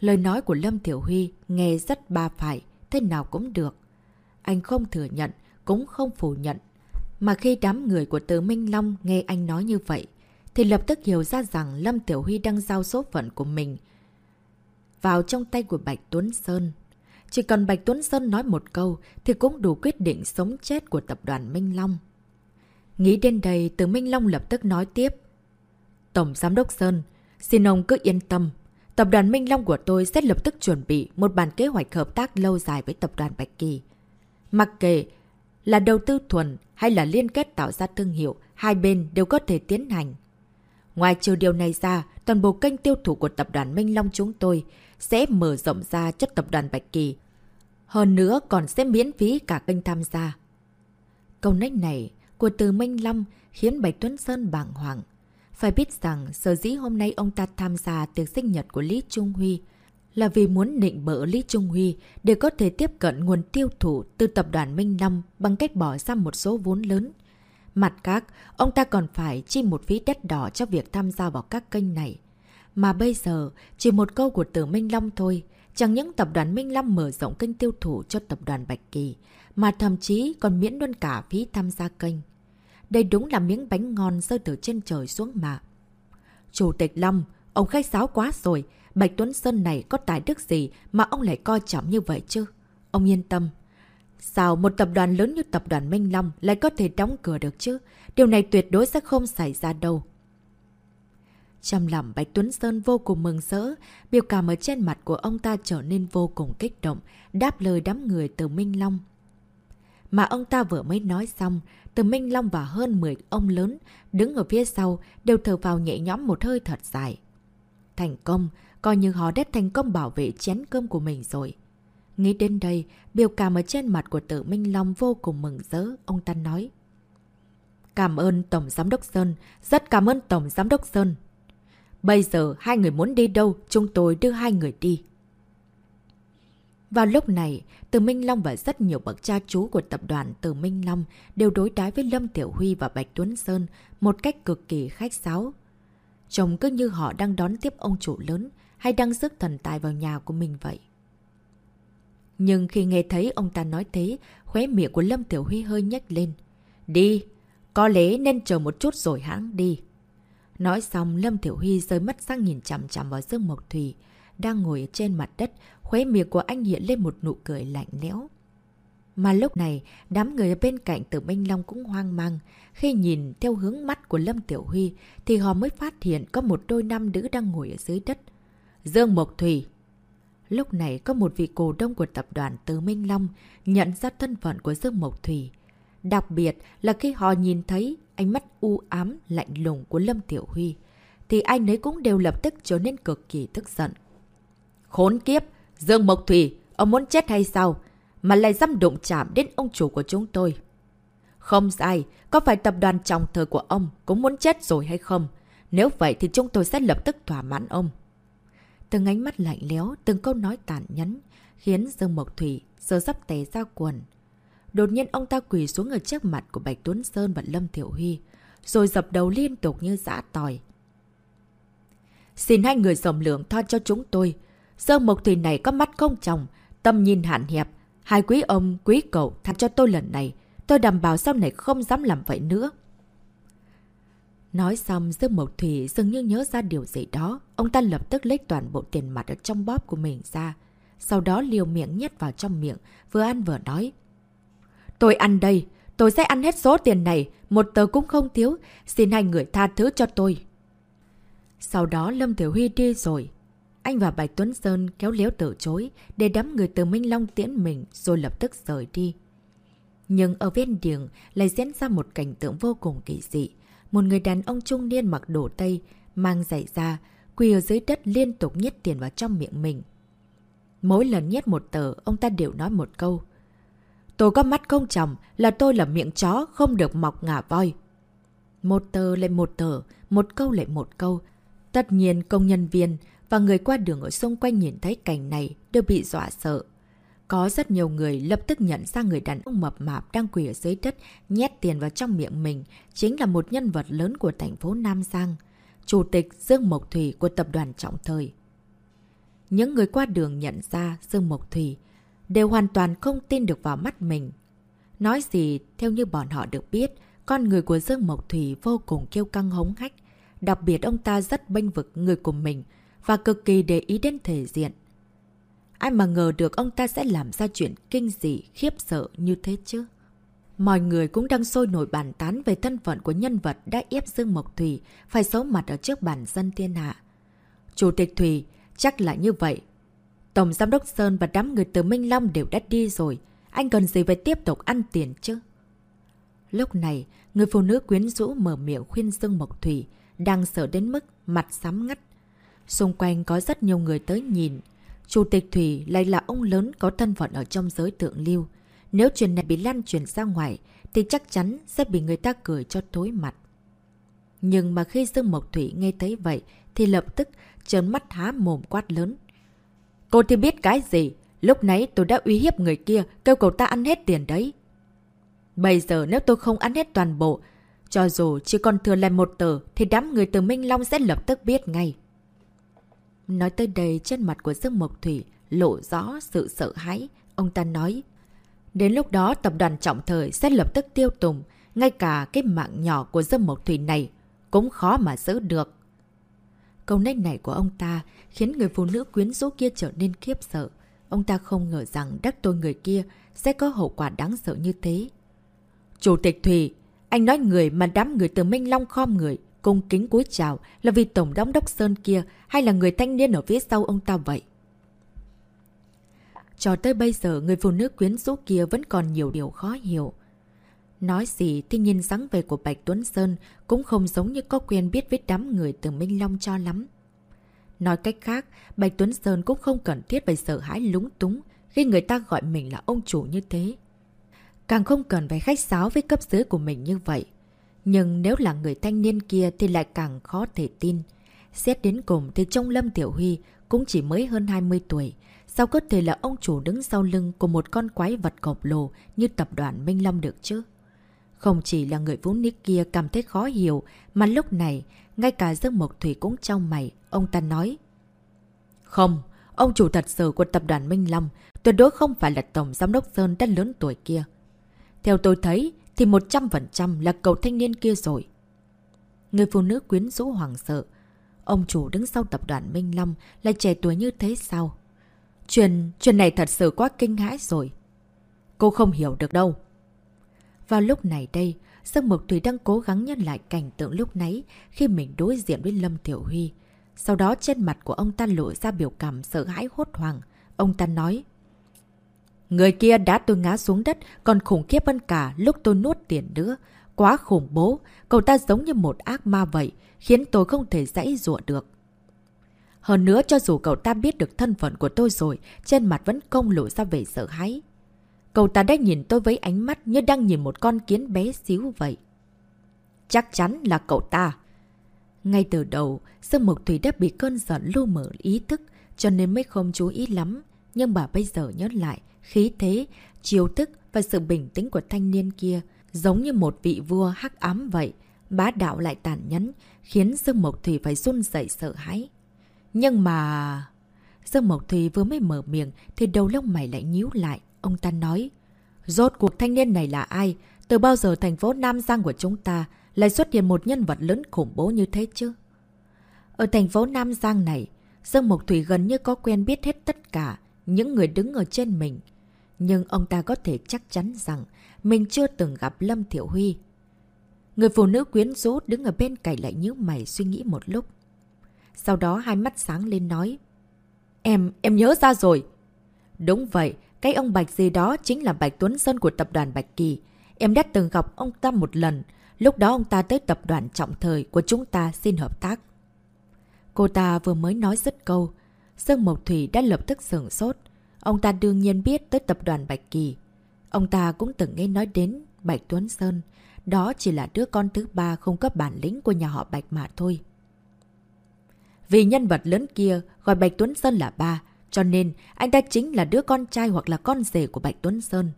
Lời nói của Lâm Tiểu Huy nghe rất ba phải, thế nào cũng được. Anh không thừa nhận, cũng không phủ nhận. Mà khi đám người của Từ Minh Long nghe anh nói như vậy, thì lập tức hiểu ra rằng Lâm Tiểu Huy đang giao số phận của mình vào trong tay của Bạch Tuấn Sơn. Chỉ cần Bạch Tuấn Sơn nói một câu thì cũng đủ quyết định sống chết của tập đoàn Minh Long. Nghĩ đến đây, từ Minh Long lập tức nói tiếp. Tổng Giám đốc Sơn, xin ông cứ yên tâm. Tập đoàn Minh Long của tôi sẽ lập tức chuẩn bị một bản kế hoạch hợp tác lâu dài với tập đoàn Bạch Kỳ. Mặc kệ là đầu tư thuần hay là liên kết tạo ra thương hiệu, hai bên đều có thể tiến hành. Ngoài trừ điều này ra, toàn bộ kênh tiêu thụ của tập đoàn Minh Long chúng tôi sẽ mở rộng ra cho tập đoàn Bạch Kỳ. Hơn nữa còn sẽ miễn phí cả kênh tham gia. Câu nách này của từ Minh Long khiến Bạch Tuấn Sơn bàng hoàng. Phải biết rằng sở dĩ hôm nay ông ta tham gia tiệc sinh nhật của Lý Trung Huy là vì muốn định bỡ Lý Trung Huy để có thể tiếp cận nguồn tiêu thụ từ tập đoàn Minh Long bằng cách bỏ ra một số vốn lớn. Mặt khác, ông ta còn phải chi một phí đất đỏ cho việc tham gia vào các kênh này. Mà bây giờ, chỉ một câu của tử Minh Long thôi, chẳng những tập đoàn Minh Long mở rộng kênh tiêu thụ cho tập đoàn Bạch Kỳ, mà thậm chí còn miễn luôn cả phí tham gia kênh. Đây đúng là miếng bánh ngon rơi từ trên trời xuống mà. Chủ tịch Long, ông khách sáo quá rồi, Bạch Tuấn Sơn này có tài đức gì mà ông lại coi trọng như vậy chứ? Ông yên tâm. Sao một tập đoàn lớn như tập đoàn Minh Long lại có thể đóng cửa được chứ? Điều này tuyệt đối sẽ không xảy ra đâu. Trong lòng Bạch Tuấn Sơn vô cùng mừng rỡ, biểu cảm ở trên mặt của ông ta trở nên vô cùng kích động, đáp lời đám người từ Minh Long. Mà ông ta vừa mới nói xong, từ Minh Long và hơn 10 ông lớn đứng ở phía sau đều thở vào nhẹ nhõm một hơi thật dài. Thành công, coi như họ đã thành công bảo vệ chén cơm của mình rồi. Nghĩ đến đây, biểu cảm ở trên mặt của tử Minh Long vô cùng mừng rỡ, ông ta nói. Cảm ơn Tổng Giám Đốc Sơn, rất cảm ơn Tổng Giám Đốc Sơn. Bây giờ hai người muốn đi đâu, chúng tôi đưa hai người đi. Vào lúc này, Từ Minh Long và rất nhiều bậc cha chú của tập đoàn Từ Minh Long đều đối đái với Lâm Tiểu Huy và Bạch Tuấn Sơn một cách cực kỳ khách sáo. Trông cứ như họ đang đón tiếp ông chủ lớn hay đang rước thần tài vào nhà của mình vậy. Nhưng khi nghe thấy ông ta nói thế, khóe miệng của Lâm Tiểu Huy hơi nhếch lên. Đi, có lẽ nên chờ một chút rồi hãng đi. Nói xong, Lâm Tiểu Huy rơi mắt sang nhìn chằm chằm vào Dương Mộc Thủy, đang ngồi trên mặt đất, khuế miệng của anh hiện lên một nụ cười lạnh lẽo. Mà lúc này, đám người bên cạnh tử Minh Long cũng hoang mang. Khi nhìn theo hướng mắt của Lâm Tiểu Huy, thì họ mới phát hiện có một đôi nam nữ đang ngồi ở dưới đất. Dương Mộc Thủy Lúc này có một vị cổ đông của tập đoàn Từ Minh Long nhận ra thân phận của Dương Mộc Thủy. Đặc biệt là khi họ nhìn thấy ánh mắt u ám, lạnh lùng của Lâm Tiểu Huy, thì anh ấy cũng đều lập tức trở nên cực kỳ tức giận. Khốn kiếp! Dương Mộc Thủy! Ông muốn chết hay sao? Mà lại dám đụng chạm đến ông chủ của chúng tôi. Không sai, có phải tập đoàn trọng thời của ông cũng muốn chết rồi hay không? Nếu vậy thì chúng tôi sẽ lập tức thỏa mãn ông. Từng ánh mắt lạnh léo, từng câu nói tàn nhẫn, khiến Dương Mộc Thủy sơ sắp té ra quần. Đột nhiên ông ta quỳ xuống ở trước mặt của Bạch Tuấn Sơn và Lâm Thiểu Huy, rồi dập đầu liên tục như dã tỏi. Xin hai người rộng lượng tha cho chúng tôi. Dương Mộc Thủy này có mắt không chồng, tâm nhìn hạn hẹp. Hai quý ông, quý cậu tha cho tôi lần này. Tôi đảm bảo sau này không dám làm vậy nữa. Nói xong, Dương Mộc Thủy dường như nhớ ra điều gì đó. Ông ta lập tức lấy toàn bộ tiền mặt ở trong bóp của mình ra. Sau đó liều miệng nhét vào trong miệng, vừa ăn vừa nói. Tôi ăn đây, tôi sẽ ăn hết số tiền này, một tờ cũng không thiếu, xin hai người tha thứ cho tôi. Sau đó Lâm Tiểu Huy đi rồi. Anh và Bạch Tuấn Sơn kéo léo từ chối để đám người từ Minh Long tiễn mình rồi lập tức rời đi. Nhưng ở ven đường lại diễn ra một cảnh tượng vô cùng kỳ dị. Một người đàn ông trung niên mặc đồ Tây, mang giày da, quỳ ở dưới đất liên tục nhét tiền vào trong miệng mình. Mỗi lần nhét một tờ, ông ta đều nói một câu. Tôi có mắt không chồng, là tôi là miệng chó, không được mọc ngả voi. Một tờ lại một tờ, một câu lại một câu. Tất nhiên công nhân viên và người qua đường ở xung quanh nhìn thấy cảnh này đều bị dọa sợ. Có rất nhiều người lập tức nhận ra người đàn ông mập mạp đang quỳ ở dưới đất, nhét tiền vào trong miệng mình, chính là một nhân vật lớn của thành phố Nam Giang, Chủ tịch Dương Mộc Thủy của tập đoàn Trọng Thời. Những người qua đường nhận ra Dương Mộc Thủy đều hoàn toàn không tin được vào mắt mình. Nói gì, theo như bọn họ được biết, con người của Dương Mộc Thủy vô cùng kiêu căng hống hách. Đặc biệt ông ta rất bênh vực người của mình và cực kỳ để ý đến thể diện. Ai mà ngờ được ông ta sẽ làm ra chuyện kinh dị, khiếp sợ như thế chứ? Mọi người cũng đang sôi nổi bàn tán về thân phận của nhân vật đã ép Dương Mộc Thủy phải xấu mặt ở trước bản dân thiên hạ. Chủ tịch Thủy, chắc là như vậy. Tổng Giám đốc Sơn và đám người từ Minh Long đều đã đi rồi. Anh cần gì phải tiếp tục ăn tiền chứ? Lúc này, người phụ nữ quyến rũ mở miệng khuyên Dương Mộc Thủy, đang sợ đến mức mặt sám ngắt. Xung quanh có rất nhiều người tới nhìn, Chủ tịch Thủy lại là ông lớn có thân phận ở trong giới tượng lưu. Nếu chuyện này bị lan truyền ra ngoài, thì chắc chắn sẽ bị người ta cười cho tối mặt. Nhưng mà khi Dương Mộc Thủy nghe thấy vậy, thì lập tức trớn mắt há mồm quát lớn. Cô thì biết cái gì? Lúc nãy tôi đã uy hiếp người kia, kêu cậu ta ăn hết tiền đấy. Bây giờ nếu tôi không ăn hết toàn bộ, cho dù chỉ còn thừa lại một tờ, thì đám người từ Minh Long sẽ lập tức biết ngay. Nói tới đây trên mặt của Dương Mộc Thủy lộ rõ sự sợ hãi. Ông ta nói, đến lúc đó tập đoàn trọng thời sẽ lập tức tiêu tùng. Ngay cả cái mạng nhỏ của Dương Mộc Thủy này cũng khó mà giữ được. Câu nói này của ông ta khiến người phụ nữ quyến rũ kia trở nên khiếp sợ. Ông ta không ngờ rằng đắc tội người kia sẽ có hậu quả đáng sợ như thế. Chủ tịch Thủy, anh nói người mà đám người từ Minh Long khom người, cung kính cúi chào là vì Tổng Đốc Đốc Sơn kia hay là người thanh niên ở phía sau ông ta vậy? Cho tới bây giờ, người phụ nữ quyến rũ kia vẫn còn nhiều điều khó hiểu. Nói gì thì nhìn dáng về của Bạch Tuấn Sơn cũng không giống như có quen biết với đám người từ Minh Long cho lắm. Nói cách khác, Bạch Tuấn Sơn cũng không cần thiết phải sợ hãi lúng túng khi người ta gọi mình là ông chủ như thế. Càng không cần phải khách sáo với cấp dưới của mình như vậy. Nhưng nếu là người thanh niên kia thì lại càng khó thể tin. Xét đến cùng thì trong Lâm Tiểu Huy cũng chỉ mới hơn 20 tuổi. Sao có thể là ông chủ đứng sau lưng của một con quái vật khổng lồ như tập đoàn Minh Long được chứ? Không chỉ là người vốn nít kia cảm thấy khó hiểu, mà lúc này, ngay cả Dương Mộc Thủy cũng trong mày, ông ta nói. Không, ông chủ thật sự của tập đoàn Minh Long tuyệt đối không phải là Tổng Giám đốc Sơn đã lớn tuổi kia. Theo tôi thấy, thì 100% là cậu thanh niên kia rồi. Người phụ nữ quyến rũ hoàng sợ. Ông chủ đứng sau tập đoàn Minh Long là trẻ tuổi như thế sao? Chuyện, chuyện này thật sự quá kinh hãi rồi. Cô không hiểu được đâu. Vào lúc này đây, Dương Mộc Thủy đang cố gắng nhân lại cảnh tượng lúc nãy khi mình đối diện với Lâm Tiểu Huy. Sau đó trên mặt của ông ta lộ ra biểu cảm sợ hãi hốt hoảng. Ông ta nói. Người kia đã tôi ngã xuống đất, còn khủng khiếp hơn cả lúc tôi nuốt tiền nữa. Quá khủng bố, cậu ta giống như một ác ma vậy, khiến tôi không thể dãy dụa được. Hơn nữa cho dù cậu ta biết được thân phận của tôi rồi, trên mặt vẫn không lộ ra vẻ sợ hãi. Cậu ta đã nhìn tôi với ánh mắt như đang nhìn một con kiến bé xíu vậy. Chắc chắn là cậu ta. Ngay từ đầu, Dương Mộc Thủy đã bị cơn giận lưu mở ý thức, cho nên mới không chú ý lắm. Nhưng bà bây giờ nhớ lại, khí thế, chiêu thức và sự bình tĩnh của thanh niên kia, giống như một vị vua hắc ám vậy. Bá đạo lại tàn nhẫn, khiến Dương Mộc Thủy phải run dậy sợ hãi. Nhưng mà... Dương Mộc Thủy vừa mới mở miệng thì đầu lông mày lại nhíu lại. Ông ta nói, rốt cuộc thanh niên này là ai? Từ bao giờ thành phố Nam Giang của chúng ta lại xuất hiện một nhân vật lớn khủng bố như thế chứ? Ở thành phố Nam Giang này, Dương Mộc Thủy gần như có quen biết hết tất cả những người đứng ở trên mình. Nhưng ông ta có thể chắc chắn rằng mình chưa từng gặp Lâm Thiểu Huy. Người phụ nữ quyến rũ đứng ở bên cạnh lại nhíu mày suy nghĩ một lúc. Sau đó hai mắt sáng lên nói. Em, em nhớ ra rồi. Đúng vậy, cái ông Bạch gì đó chính là Bạch Tuấn Sơn của tập đoàn Bạch Kỳ. Em đã từng gặp ông ta một lần. Lúc đó ông ta tới tập đoàn trọng thời của chúng ta xin hợp tác. Cô ta vừa mới nói dứt câu. Dương Mộc Thủy đã lập tức sửng sốt. Ông ta đương nhiên biết tới tập đoàn Bạch Kỳ. Ông ta cũng từng nghe nói đến Bạch Tuấn Sơn. Đó chỉ là đứa con thứ ba không có bản lĩnh của nhà họ Bạch mà thôi. Vì nhân vật lớn kia gọi Bạch Tuấn Sơn là ba, cho nên anh ta chính là đứa con trai hoặc là con rể của Bạch Tuấn Sơn.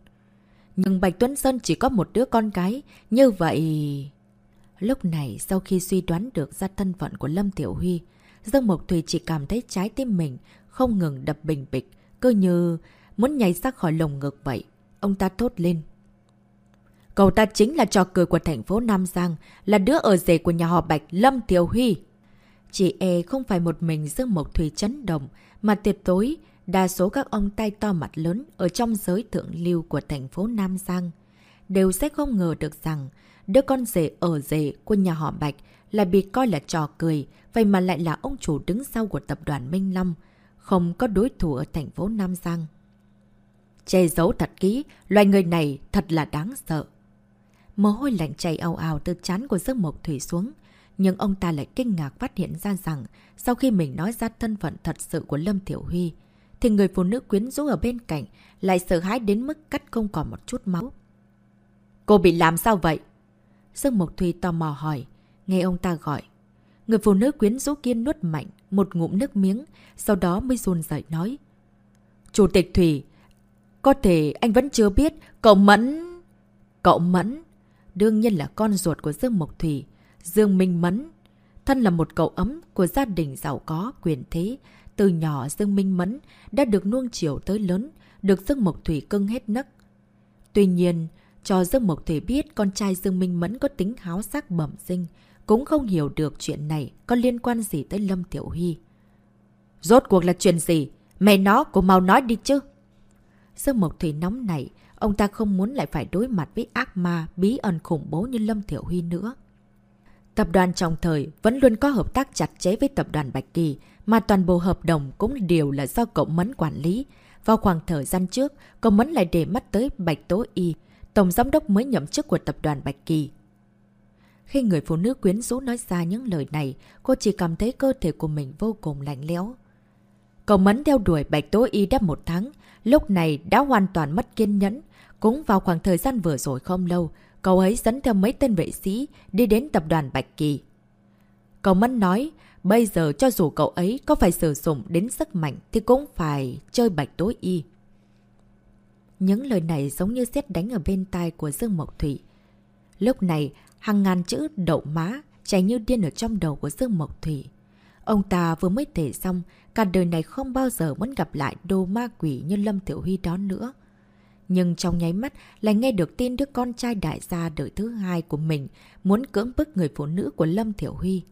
Nhưng Bạch Tuấn Sơn chỉ có một đứa con cái như vậy... Lúc này sau khi suy đoán được ra thân phận của Lâm Tiểu Huy, Dương Mộc Thùy chỉ cảm thấy trái tim mình không ngừng đập bình bịch, cơ như muốn nhảy ra khỏi lồng ngực vậy. Ông ta thốt lên. Cậu ta chính là trò cười của thành phố Nam Giang, là đứa ở rể của nhà họ Bạch Lâm Thiều Huy. chị e không phải một mình Dương Mộc Thủy chấn động, mà tuyệt tối, đa số các ông tay to mặt lớn ở trong giới thượng lưu của thành phố Nam Giang đều sẽ không ngờ được rằng đứa con rể ở rể của nhà họ Bạch là bị coi là trò cười, vậy mà lại là ông chủ đứng sau của tập đoàn Minh Long, không có đối thủ ở thành phố Nam Giang. Che giấu thật kỹ, loài người này thật là đáng sợ. Mồ hôi lạnh chảy ào ào từ chán của Dương Mộc Thủy xuống, nhưng ông ta lại kinh ngạc phát hiện ra rằng sau khi mình nói ra thân phận thật sự của Lâm Thiểu Huy, thì người phụ nữ quyến rũ ở bên cạnh lại sợ hãi đến mức cắt không còn một chút máu. Cô bị làm sao vậy? Dương Mộc Thùy tò mò hỏi, nghe ông ta gọi. Người phụ nữ quyến rũ kia nuốt mạnh một ngụm nước miếng, sau đó mới run dậy nói. Chủ tịch Thủy, có thể anh vẫn chưa biết, cậu Mẫn... Cậu Mẫn, đương nhiên là con ruột của Dương Mộc Thủy. Dương Minh Mẫn Thân là một cậu ấm của gia đình giàu có, quyền thế. Từ nhỏ Dương Minh Mẫn đã được nuông chiều tới lớn, được Dương Mộc Thủy cưng hết nấc. Tuy nhiên, cho Dương Mộc Thủy biết con trai Dương Minh Mẫn có tính háo sắc bẩm sinh, cũng không hiểu được chuyện này có liên quan gì tới Lâm Tiểu Huy. Rốt cuộc là chuyện gì? Mẹ nó, cô mau nói đi chứ. Dương Mộc Thủy nóng này ông ta không muốn lại phải đối mặt với ác ma bí ẩn khủng bố như Lâm Tiểu Huy nữa. Tập đoàn trong thời vẫn luôn có hợp tác chặt chẽ với tập đoàn Bạch Kỳ, mà toàn bộ hợp đồng cũng đều là do cậu Mẫn quản lý. Vào khoảng thời gian trước, cậu Mẫn lại để mắt tới Bạch Tố Y, tổng giám đốc mới nhậm chức của tập đoàn Bạch Kỳ. Khi người phụ nữ quyến rũ nói ra những lời này, cô chỉ cảm thấy cơ thể của mình vô cùng lạnh lẽo. Cậu Mẫn theo đuổi Bạch Tố Y đã một tháng, lúc này đã hoàn toàn mất kiên nhẫn. Cũng vào khoảng thời gian vừa rồi không lâu, cậu ấy dẫn theo mấy tên vệ sĩ đi đến tập đoàn Bạch Kỳ. Cậu Mẫn nói, bây giờ cho dù cậu ấy có phải sử dụng đến sức mạnh thì cũng phải chơi Bạch Tố Y. Những lời này giống như xét đánh ở bên tai của Dương Mộc Thủy. Lúc này, hàng ngàn chữ đậu má chảy như điên ở trong đầu của Dương Mộc Thủy. Ông ta vừa mới thể xong, cả đời này không bao giờ muốn gặp lại đồ ma quỷ như Lâm Tiểu Huy đó nữa. Nhưng trong nháy mắt lại nghe được tin đứa con trai đại gia đời thứ hai của mình muốn cưỡng bức người phụ nữ của Lâm Thiểu Huy.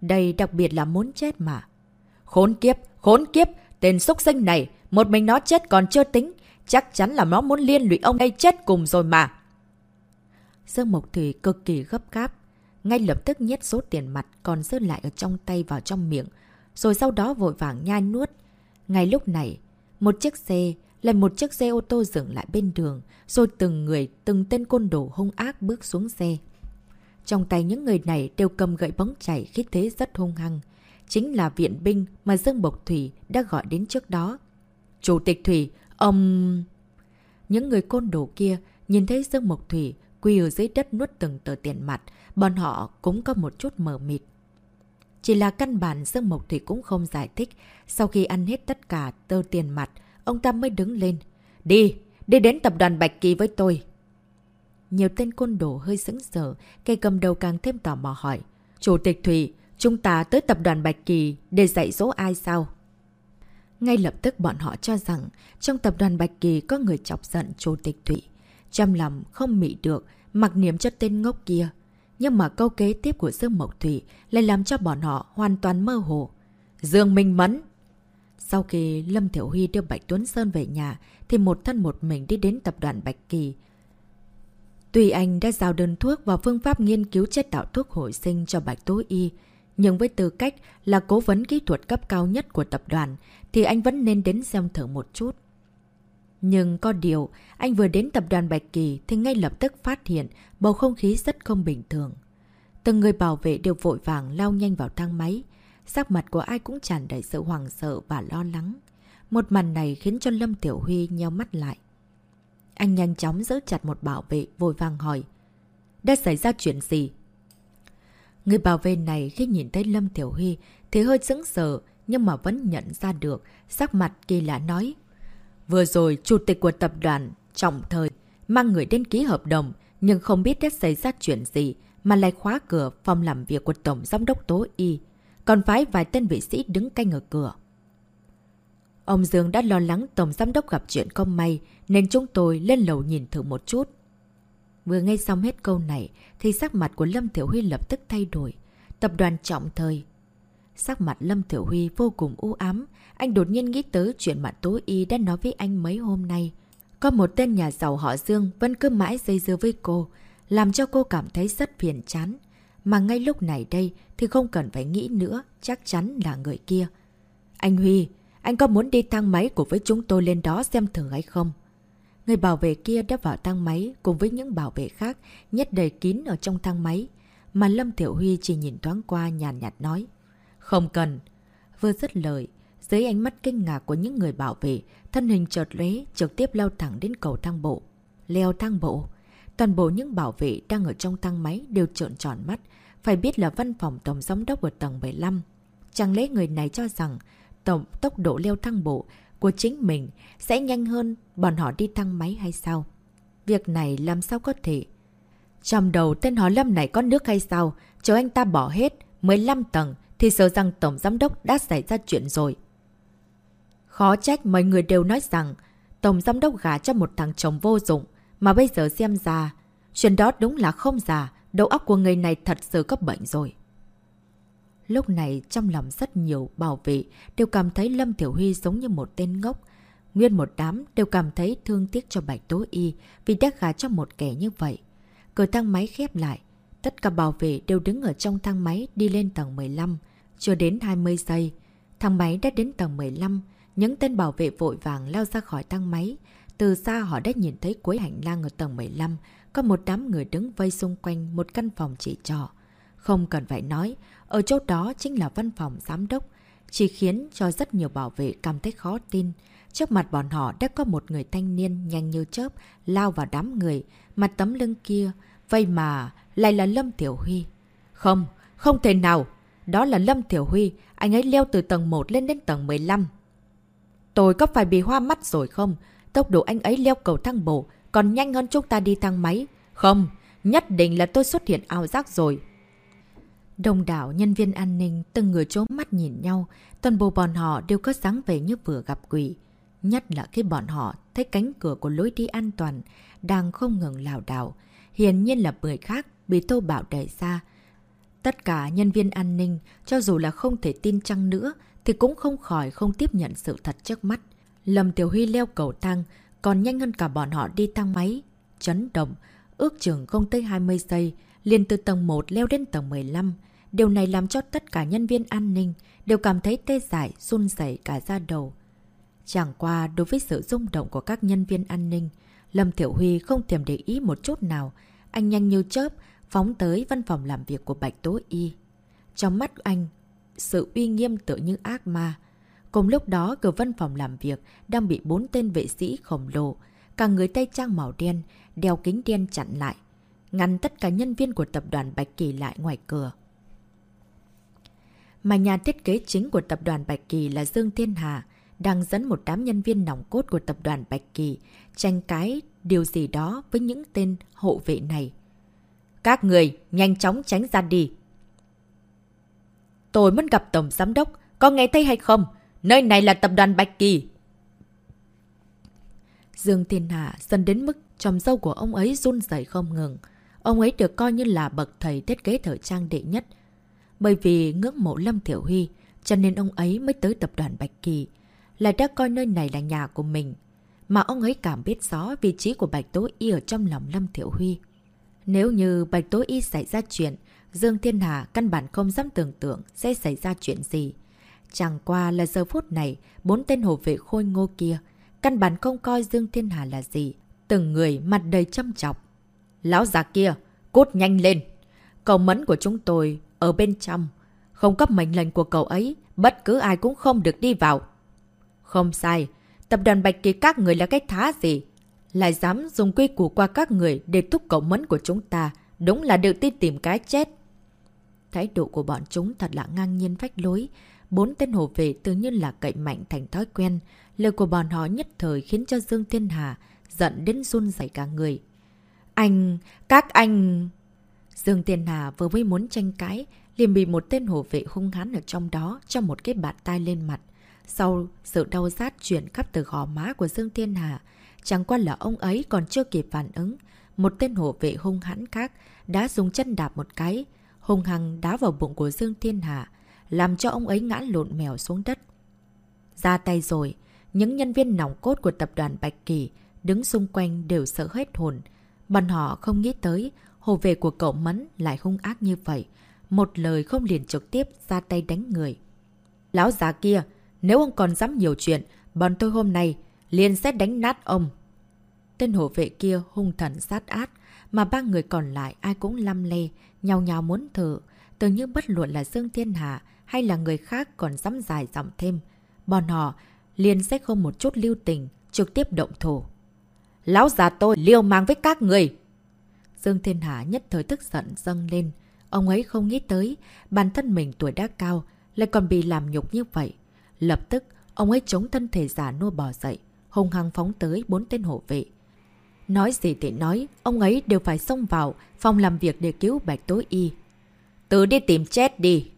Đây đặc biệt là muốn chết mà. Khốn kiếp, khốn kiếp, tên xúc sinh này, một mình nó chết còn chưa tính. Chắc chắn là nó muốn liên lụy ông đây chết cùng rồi mà. Dương Mộc Thủy cực kỳ gấp gáp. Ngay lập tức nhét số tiền mặt còn rơi lại ở trong tay vào trong miệng. Rồi sau đó vội vàng nhai nuốt. Ngay lúc này, một chiếc xe, lại một chiếc xe ô tô dừng lại bên đường. Rồi từng người, từng tên côn đồ hung ác bước xuống xe. Trong tay những người này đều cầm gậy bóng chảy khí thế rất hung hăng. Chính là viện binh mà Dương Bộc Thủy đã gọi đến trước đó. Chủ tịch Thủy, ông... Những người côn đồ kia nhìn thấy Dương Mộc Thủy quỳ ở dưới đất nuốt từng tờ tiền mặt, bọn họ cũng có một chút mờ mịt. Chỉ là căn bản Dương Mộc Thủy cũng không giải thích. Sau khi ăn hết tất cả tờ tiền mặt, ông ta mới đứng lên. Đi, đi đến tập đoàn Bạch Kỳ với tôi. Nhiều tên côn đồ hơi sững sờ, cây cầm đầu càng thêm tò mò hỏi. Chủ tịch Thủy, chúng ta tới tập đoàn Bạch Kỳ để dạy dỗ ai sao? Ngay lập tức bọn họ cho rằng trong tập đoàn Bạch Kỳ có người chọc giận Chủ tịch Thủy. Trong lòng không mị được, mặc niệm cho tên ngốc kia. Nhưng mà câu kế tiếp của Dương Mộc Thủy lại làm cho bọn họ hoàn toàn mơ hồ. Dương Minh Mẫn Sau khi Lâm Thiểu Huy đưa Bạch Tuấn Sơn về nhà, thì một thân một mình đi đến tập đoàn Bạch Kỳ. Tuy anh đã giao đơn thuốc và phương pháp nghiên cứu chế tạo thuốc hồi sinh cho Bạch Tố Y, nhưng với tư cách là cố vấn kỹ thuật cấp cao nhất của tập đoàn, thì anh vẫn nên đến xem thử một chút. Nhưng có điều, anh vừa đến tập đoàn Bạch Kỳ thì ngay lập tức phát hiện bầu không khí rất không bình thường. Từng người bảo vệ đều vội vàng lao nhanh vào thang máy. Sắc mặt của ai cũng tràn đầy sự hoàng sợ và lo lắng. Một màn này khiến cho Lâm Tiểu Huy nheo mắt lại. Anh nhanh chóng giữ chặt một bảo vệ vội vàng hỏi. Đã xảy ra chuyện gì? Người bảo vệ này khi nhìn thấy Lâm Tiểu Huy thì hơi sững sờ nhưng mà vẫn nhận ra được. Sắc mặt kỳ lạ nói. Vừa rồi, chủ tịch của tập đoàn Trọng Thời mang người đến ký hợp đồng nhưng không biết đã xảy ra chuyện gì mà lại khóa cửa phòng làm việc của Tổng Giám đốc Tố Y. Còn phái vài tên vệ sĩ đứng canh ở cửa. Ông Dương đã lo lắng Tổng Giám đốc gặp chuyện không may nên chúng tôi lên lầu nhìn thử một chút. Vừa nghe xong hết câu này thì sắc mặt của Lâm Thiểu Huy lập tức thay đổi. Tập đoàn trọng thời. Sắc mặt Lâm Thiểu Huy vô cùng u ám. Anh đột nhiên nghĩ tới chuyện mà Tố Y đã nói với anh mấy hôm nay. Có một tên nhà giàu họ Dương vẫn cứ mãi dây dưa với cô, làm cho cô cảm thấy rất phiền chán. Mà ngay lúc này đây thì không cần phải nghĩ nữa, chắc chắn là người kia. Anh Huy, anh có muốn đi thang máy cùng với chúng tôi lên đó xem thử hay không? Người bảo vệ kia đã vào thang máy cùng với những bảo vệ khác nhét đầy kín ở trong thang máy. Mà Lâm Tiểu Huy chỉ nhìn thoáng qua nhàn nhạt nói. Không cần. Vừa dứt lời, dưới ánh mắt kinh ngạc của những người bảo vệ, thân hình chợt lóe trực tiếp leo thẳng đến cầu thang bộ. Leo thang bộ. Toàn bộ những bảo vệ đang ở trong thang máy đều trợn tròn mắt. Phải biết là văn phòng tổng giám đốc ở tầng 75. Chẳng lẽ người này cho rằng tổng tốc độ leo thang bộ của chính mình sẽ nhanh hơn bọn họ đi thang máy hay sao? Việc này làm sao có thể? Trong đầu tên họ Lâm này có nước hay sao? Chờ anh ta bỏ hết 15 tầng thì sợ rằng Tổng Giám Đốc đã xảy ra chuyện rồi. Khó trách mọi người đều nói rằng Tổng Giám Đốc gả cho một thằng chồng vô dụng, mà bây giờ xem ra, chuyện đó đúng là không giả đầu óc của người này thật sự có bệnh rồi. Lúc này trong lòng rất nhiều bảo vệ đều cảm thấy Lâm Tiểu Huy giống như một tên ngốc. Nguyên một đám đều cảm thấy thương tiếc cho Bạch Tố Y vì đã gả cho một kẻ như vậy. Cửa thang máy khép lại. Tất cả bảo vệ đều đứng ở trong thang máy đi lên tầng 15. Chưa đến 20 giây. Thang máy đã đến tầng 15. Những tên bảo vệ vội vàng lao ra khỏi thang máy. Từ xa họ đã nhìn thấy cuối hành lang ở tầng 15. Có một đám người đứng vây xung quanh một căn phòng chỉ trọ. Không cần phải nói, ở chỗ đó chính là văn phòng giám đốc, chỉ khiến cho rất nhiều bảo vệ cảm thấy khó tin. Trước mặt bọn họ đã có một người thanh niên nhanh như chớp lao vào đám người, mặt tấm lưng kia, vậy mà lại là Lâm Tiểu Huy. Không, không thể nào, đó là Lâm Tiểu Huy, anh ấy leo từ tầng 1 lên đến tầng 15. Tôi có phải bị hoa mắt rồi không? Tốc độ anh ấy leo cầu thang bộ còn nhanh hơn chúng ta đi thang máy. Không, nhất định là tôi xuất hiện ảo giác rồi. Đông đảo nhân viên an ninh từng người chố mắt nhìn nhau, toàn bộ bọn họ đều có dáng vẻ như vừa gặp quỷ. Nhất là khi bọn họ thấy cánh cửa của lối đi an toàn đang không ngừng lào đảo. Hiển nhiên là người khác bị Tô Bảo đẩy ra. Tất cả nhân viên an ninh, cho dù là không thể tin chăng nữa, thì cũng không khỏi không tiếp nhận sự thật trước mắt. Lâm Tiểu Huy leo cầu thang, còn nhanh hơn cả bọn họ đi thang máy. Chấn động, ước chừng không tới 20 giây, liền từ tầng 1 leo đến tầng 15. Điều này làm cho tất cả nhân viên an ninh đều cảm thấy tê dại, run rẩy cả da đầu. Chẳng qua đối với sự rung động của các nhân viên an ninh, Lâm Thiểu Huy không thèm để ý một chút nào. Anh nhanh như chớp, phóng tới văn phòng làm việc của Bạch Tố Y. Trong mắt anh, sự uy nghiêm tựa như ác ma. Cùng lúc đó, cửa văn phòng làm việc đang bị bốn tên vệ sĩ khổng lồ, cả người tay trang màu đen, đeo kính đen chặn lại, ngăn tất cả nhân viên của tập đoàn Bạch Kỳ lại ngoài cửa. Mà nhà thiết kế chính của tập đoàn Bạch Kỳ là Dương Thiên Hà, đang dẫn một đám nhân viên nòng cốt của tập đoàn Bạch Kỳ tranh cái điều gì đó với những tên hộ vệ này. Các người, nhanh chóng tránh ra đi. Tôi muốn gặp Tổng Giám Đốc, có nghe thấy hay không? Nơi này là tập đoàn Bạch Kỳ. Dương Thiên Hạ dần đến mức tròm dâu của ông ấy run rẩy không ngừng. Ông ấy được coi như là bậc thầy thiết kế thời trang đệ nhất. Bởi vì ngưỡng mộ Lâm Thiểu Huy, cho nên ông ấy mới tới tập đoàn Bạch Kỳ, lại đã coi nơi này là nhà của mình. Mà ông ấy cảm biết rõ vị trí của Bạch Tố Y ở trong lòng Lâm Thiểu Huy. Nếu như Bạch Tố Y xảy ra chuyện, Dương Thiên Hà căn bản không dám tưởng tượng sẽ xảy ra chuyện gì. Chẳng qua là giờ phút này, bốn tên hộ vệ khôi ngô kia, căn bản không coi Dương Thiên Hà là gì. Từng người mặt đầy châm chọc. Lão già kia, cút nhanh lên. Cầu mẫn của chúng tôi ở bên trong. Không cấp mệnh lệnh của cậu ấy, bất cứ ai cũng không được đi vào. Không sai, tập đoàn Bạch Kỳ các người là cái thá gì? Lại dám dùng quy củ qua các người để thúc cậu mẫn của chúng ta, đúng là đều tin tìm cái chết. Thái độ của bọn chúng thật là ngang nhiên phách lối. Bốn tên hộ vệ tự nhiên là cậy mạnh thành thói quen. Lời của bọn họ nhất thời khiến cho Dương Thiên Hà giận đến run rẩy cả người. Anh, các anh... Dương Thiên Hà vừa mới muốn tranh cãi, liền bị một tên hộ vệ hung hán ở trong đó cho một cái bạt tay lên mặt. Sau sự đau rát chuyển khắp từ gò má của Dương Thiên Hà, chẳng qua là ông ấy còn chưa kịp phản ứng. Một tên hộ vệ hung hãn khác đã dùng chân đạp một cái, hung hăng đá vào bụng của Dương Thiên Hạ, làm cho ông ấy ngã lộn mèo xuống đất. Ra tay rồi, những nhân viên nòng cốt của tập đoàn Bạch Kỳ đứng xung quanh đều sợ hết hồn. Bọn họ không nghĩ tới hồ vệ của cậu Mẫn lại hung ác như vậy. Một lời không liền trực tiếp ra tay đánh người. Lão già kia, nếu ông còn dám nhiều chuyện, bọn tôi hôm nay liền sẽ đánh nát ông. Tên hộ vệ kia hung thần sát át, mà ba người còn lại ai cũng lăm lê, nhau nhau muốn thử. Tự như bất luận là Dương Thiên Hạ hay là người khác còn dám dài dòng thêm. Bọn họ liền sẽ không một chút lưu tình, trực tiếp động thủ. Lão già tôi liêu mang với các người! Dương Thiên Hạ nhất thời tức giận dâng lên. Ông ấy không nghĩ tới, bản thân mình tuổi đã cao, lại còn bị làm nhục như vậy. Lập tức, ông ấy chống thân thể giả nua bò dậy, hùng hăng phóng tới bốn tên hộ vệ. Nói gì thì nói, ông ấy đều phải xông vào phòng làm việc để cứu Bạch Tối Y. Tự đi tìm chết đi!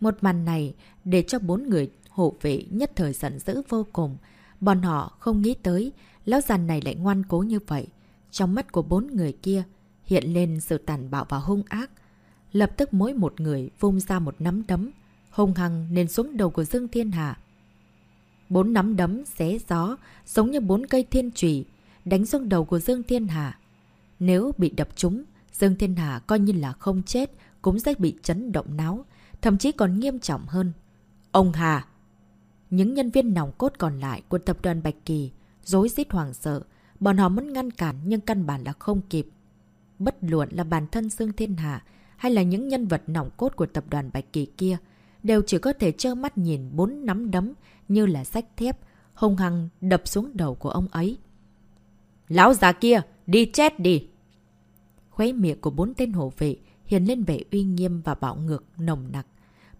Một màn này để cho bốn người hộ vệ nhất thời giận dữ vô cùng. Bọn họ không nghĩ tới, lão già này lại ngoan cố như vậy. Trong mắt của bốn người kia hiện lên sự tàn bạo và hung ác. Lập tức mỗi một người vung ra một nắm đấm, hung hăng nên xuống đầu của Dương Thiên Hạ. Bốn nắm đấm xé gió, giống như bốn cây thiên trùy, đánh xuống đầu của Dương Thiên Hà. Nếu bị đập trúng, Dương Thiên Hà coi như là không chết, cũng sẽ bị chấn động náo, thậm chí còn nghiêm trọng hơn. Ông Hà! Những nhân viên nòng cốt còn lại của tập đoàn Bạch Kỳ dối rít hoàng sợ, bọn họ muốn ngăn cản nhưng căn bản là không kịp. Bất luận là bản thân Dương Thiên Hà hay là những nhân vật nòng cốt của tập đoàn Bạch Kỳ kia, đều chỉ có thể trơ mắt nhìn bốn nắm đấm như là sách thép, hung hăng đập xuống đầu của ông ấy. Lão già kia, đi chết đi! Khuấy miệng của bốn tên hộ vệ hiện lên vẻ uy nghiêm và bạo ngược nồng nặc.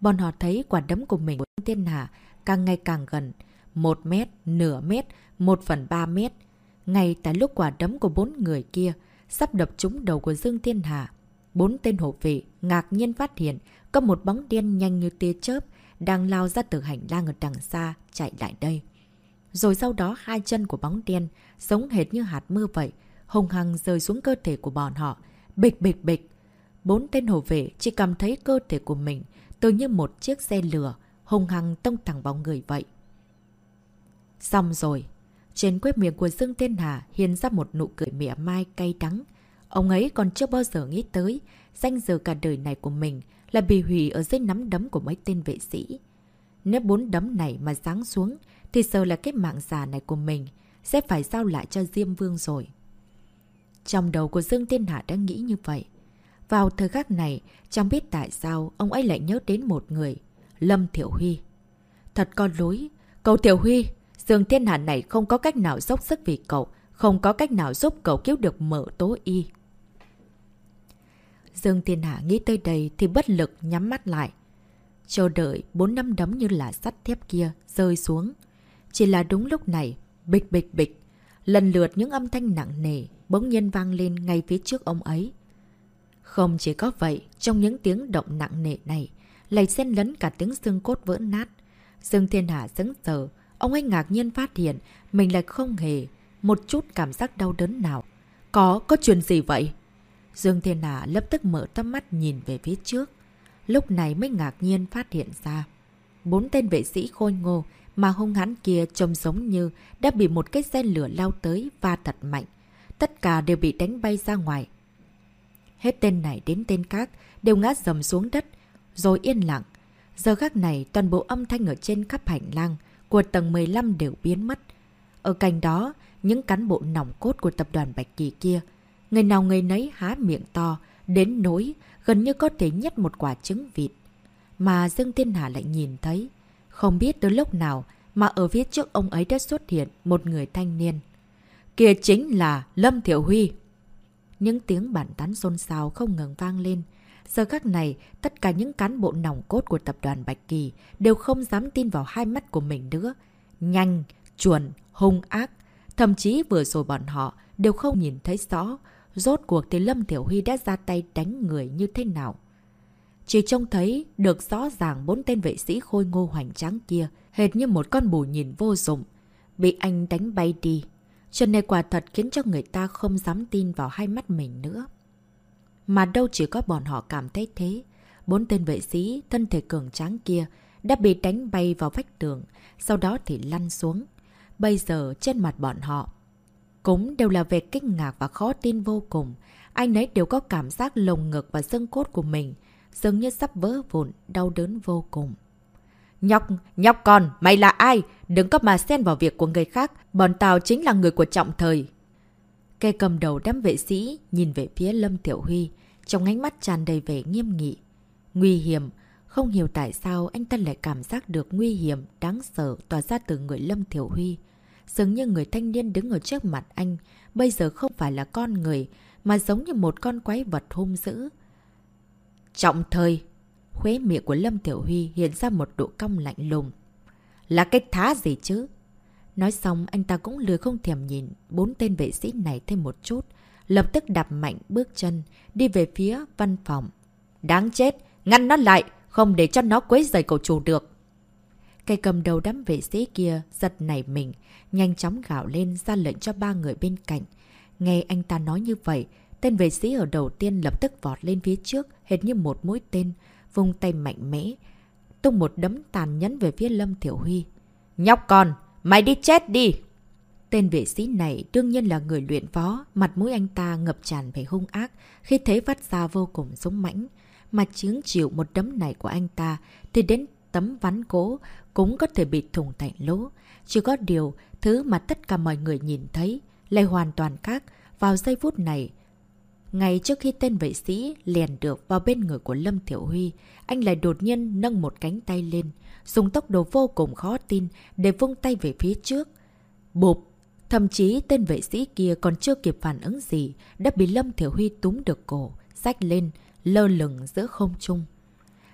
Bọn họ thấy quả đấm của mình của thiên hạ càng ngày càng gần. Một mét, nửa mét, một phần ba mét. Ngay tại lúc quả đấm của bốn người kia sắp đập trúng đầu của Dương Thiên Hà. Bốn tên hộ vệ ngạc nhiên phát hiện có một bóng đen nhanh như tia chớp đang lao ra từ hành lang ở đằng xa chạy lại đây. Rồi sau đó hai chân của bóng đen, giống hệt như hạt mưa vậy, hùng hăng rơi xuống cơ thể của bọn họ. Bịch bịch bịch. Bốn tên hộ vệ chỉ cảm thấy cơ thể của mình tự như một chiếc xe lửa, hùng hăng tông thẳng vào người vậy. Xong rồi. Trên quét miệng của Dương Thiên Hà hiện ra một nụ cười mỉa mai cay đắng. Ông ấy còn chưa bao giờ nghĩ tới danh dự cả đời này của mình là bị hủy ở dưới nắm đấm của mấy tên vệ sĩ. Nếu bốn đấm này mà giáng xuống, thì sợ là cái mạng già này của mình sẽ phải giao lại cho Diêm Vương rồi. Trong đầu của Dương Thiên Hạ đã nghĩ như vậy. Vào thời khắc này, chẳng biết tại sao ông ấy lại nhớ đến một người, Lâm Thiểu Huy. Thật con lối, cậu Thiểu Huy, Dương Thiên Hạ này không có cách nào dốc sức vì cậu, không có cách nào giúp cậu cứu được mở tố y. Dương Thiên Hạ nghĩ tới đây thì bất lực nhắm mắt lại. Chờ đợi bốn năm đấm như là sắt thép kia rơi xuống. Chỉ là đúng lúc này, bịch bịch bịch, lần lượt những âm thanh nặng nề bỗng nhiên vang lên ngay phía trước ông ấy. Không chỉ có vậy, trong những tiếng động nặng nề này, lại xen lấn cả tiếng xương cốt vỡ nát. Dương Thiên Hạ sững sờ, ông ấy ngạc nhiên phát hiện mình lại không hề một chút cảm giác đau đớn nào. Có, có chuyện gì vậy? Dương Thiên Hạ lập tức mở tâm mắt nhìn về phía trước. Lúc này mới ngạc nhiên phát hiện ra. Bốn tên vệ sĩ khôi ngô mà hung hãn kia trông giống như đã bị một cái xe lửa lao tới và thật mạnh. Tất cả đều bị đánh bay ra ngoài. Hết tên này đến tên khác đều ngã dầm xuống đất, rồi yên lặng. Giờ khác này toàn bộ âm thanh ở trên khắp hành lang của tầng 15 đều biến mất. Ở cạnh đó, những cán bộ nòng cốt của tập đoàn Bạch Kỳ kia, người nào người nấy há miệng to, đến nỗi gần như có thể nhét một quả trứng vịt. Mà Dương Thiên Hà lại nhìn thấy, không biết từ lúc nào mà ở phía trước ông ấy đã xuất hiện một người thanh niên. Kia chính là Lâm Thiểu Huy. Những tiếng bản tán xôn xao không ngừng vang lên. Giờ khắc này, tất cả những cán bộ nòng cốt của tập đoàn Bạch Kỳ đều không dám tin vào hai mắt của mình nữa. Nhanh, chuẩn, hung ác. Thậm chí vừa rồi bọn họ đều không nhìn thấy rõ rốt cuộc thì Lâm Tiểu Huy đã ra tay đánh người như thế nào. Chỉ trông thấy được rõ ràng bốn tên vệ sĩ khôi ngô hoành tráng kia, hệt như một con bù nhìn vô dụng, bị anh đánh bay đi. Chuyện này quả thật khiến cho người ta không dám tin vào hai mắt mình nữa. Mà đâu chỉ có bọn họ cảm thấy thế. Bốn tên vệ sĩ, thân thể cường tráng kia, đã bị đánh bay vào vách tường, sau đó thì lăn xuống. Bây giờ trên mặt bọn họ, cũng đều là về kinh ngạc và khó tin vô cùng. Anh ấy đều có cảm giác lồng ngực và xương cốt của mình, dường như sắp vỡ vụn, đau đớn vô cùng. Nhóc, nhóc con, mày là ai? Đừng có mà xen vào việc của người khác, bọn tao chính là người của trọng thời. Cây cầm đầu đám vệ sĩ nhìn về phía Lâm Tiểu Huy, trong ánh mắt tràn đầy vẻ nghiêm nghị. Nguy hiểm, không hiểu tại sao anh ta lại cảm giác được nguy hiểm, đáng sợ tỏa ra từ người Lâm Tiểu Huy. Dường như người thanh niên đứng ở trước mặt anh, bây giờ không phải là con người, mà giống như một con quái vật hung dữ. Trọng thời, Khuế miệng của Lâm Tiểu Huy hiện ra một độ cong lạnh lùng. Là cái thá gì chứ? Nói xong anh ta cũng lười không thèm nhìn bốn tên vệ sĩ này thêm một chút. Lập tức đạp mạnh bước chân, đi về phía văn phòng. Đáng chết! Ngăn nó lại! Không để cho nó quấy giày cậu chủ được. Cây cầm đầu đám vệ sĩ kia giật nảy mình, nhanh chóng gạo lên ra lệnh cho ba người bên cạnh. Nghe anh ta nói như vậy, tên vệ sĩ ở đầu tiên lập tức vọt lên phía trước, hệt như một mũi tên, vung tay mạnh mẽ, tung một đấm tàn nhẫn về phía Lâm Thiểu Huy. Nhóc con, mày đi chết đi! Tên vệ sĩ này đương nhiên là người luyện võ, mặt mũi anh ta ngập tràn về hung ác, khi thế phát ra vô cùng giống mãnh. Mà chứng chịu một đấm này của anh ta, thì đến tấm ván cố cũng có thể bị thủng thành lỗ. Chỉ có điều, thứ mà tất cả mọi người nhìn thấy lại hoàn toàn khác. Vào giây phút này, ngay trước khi tên vệ sĩ liền được vào bên người của Lâm Thiểu Huy, anh lại đột nhiên nâng một cánh tay lên, dùng tốc độ vô cùng khó tin để vung tay về phía trước. Bụp! Thậm chí tên vệ sĩ kia còn chưa kịp phản ứng gì, đã bị Lâm Thiểu Huy túm được cổ, rách lên, lơ lửng giữa không trung.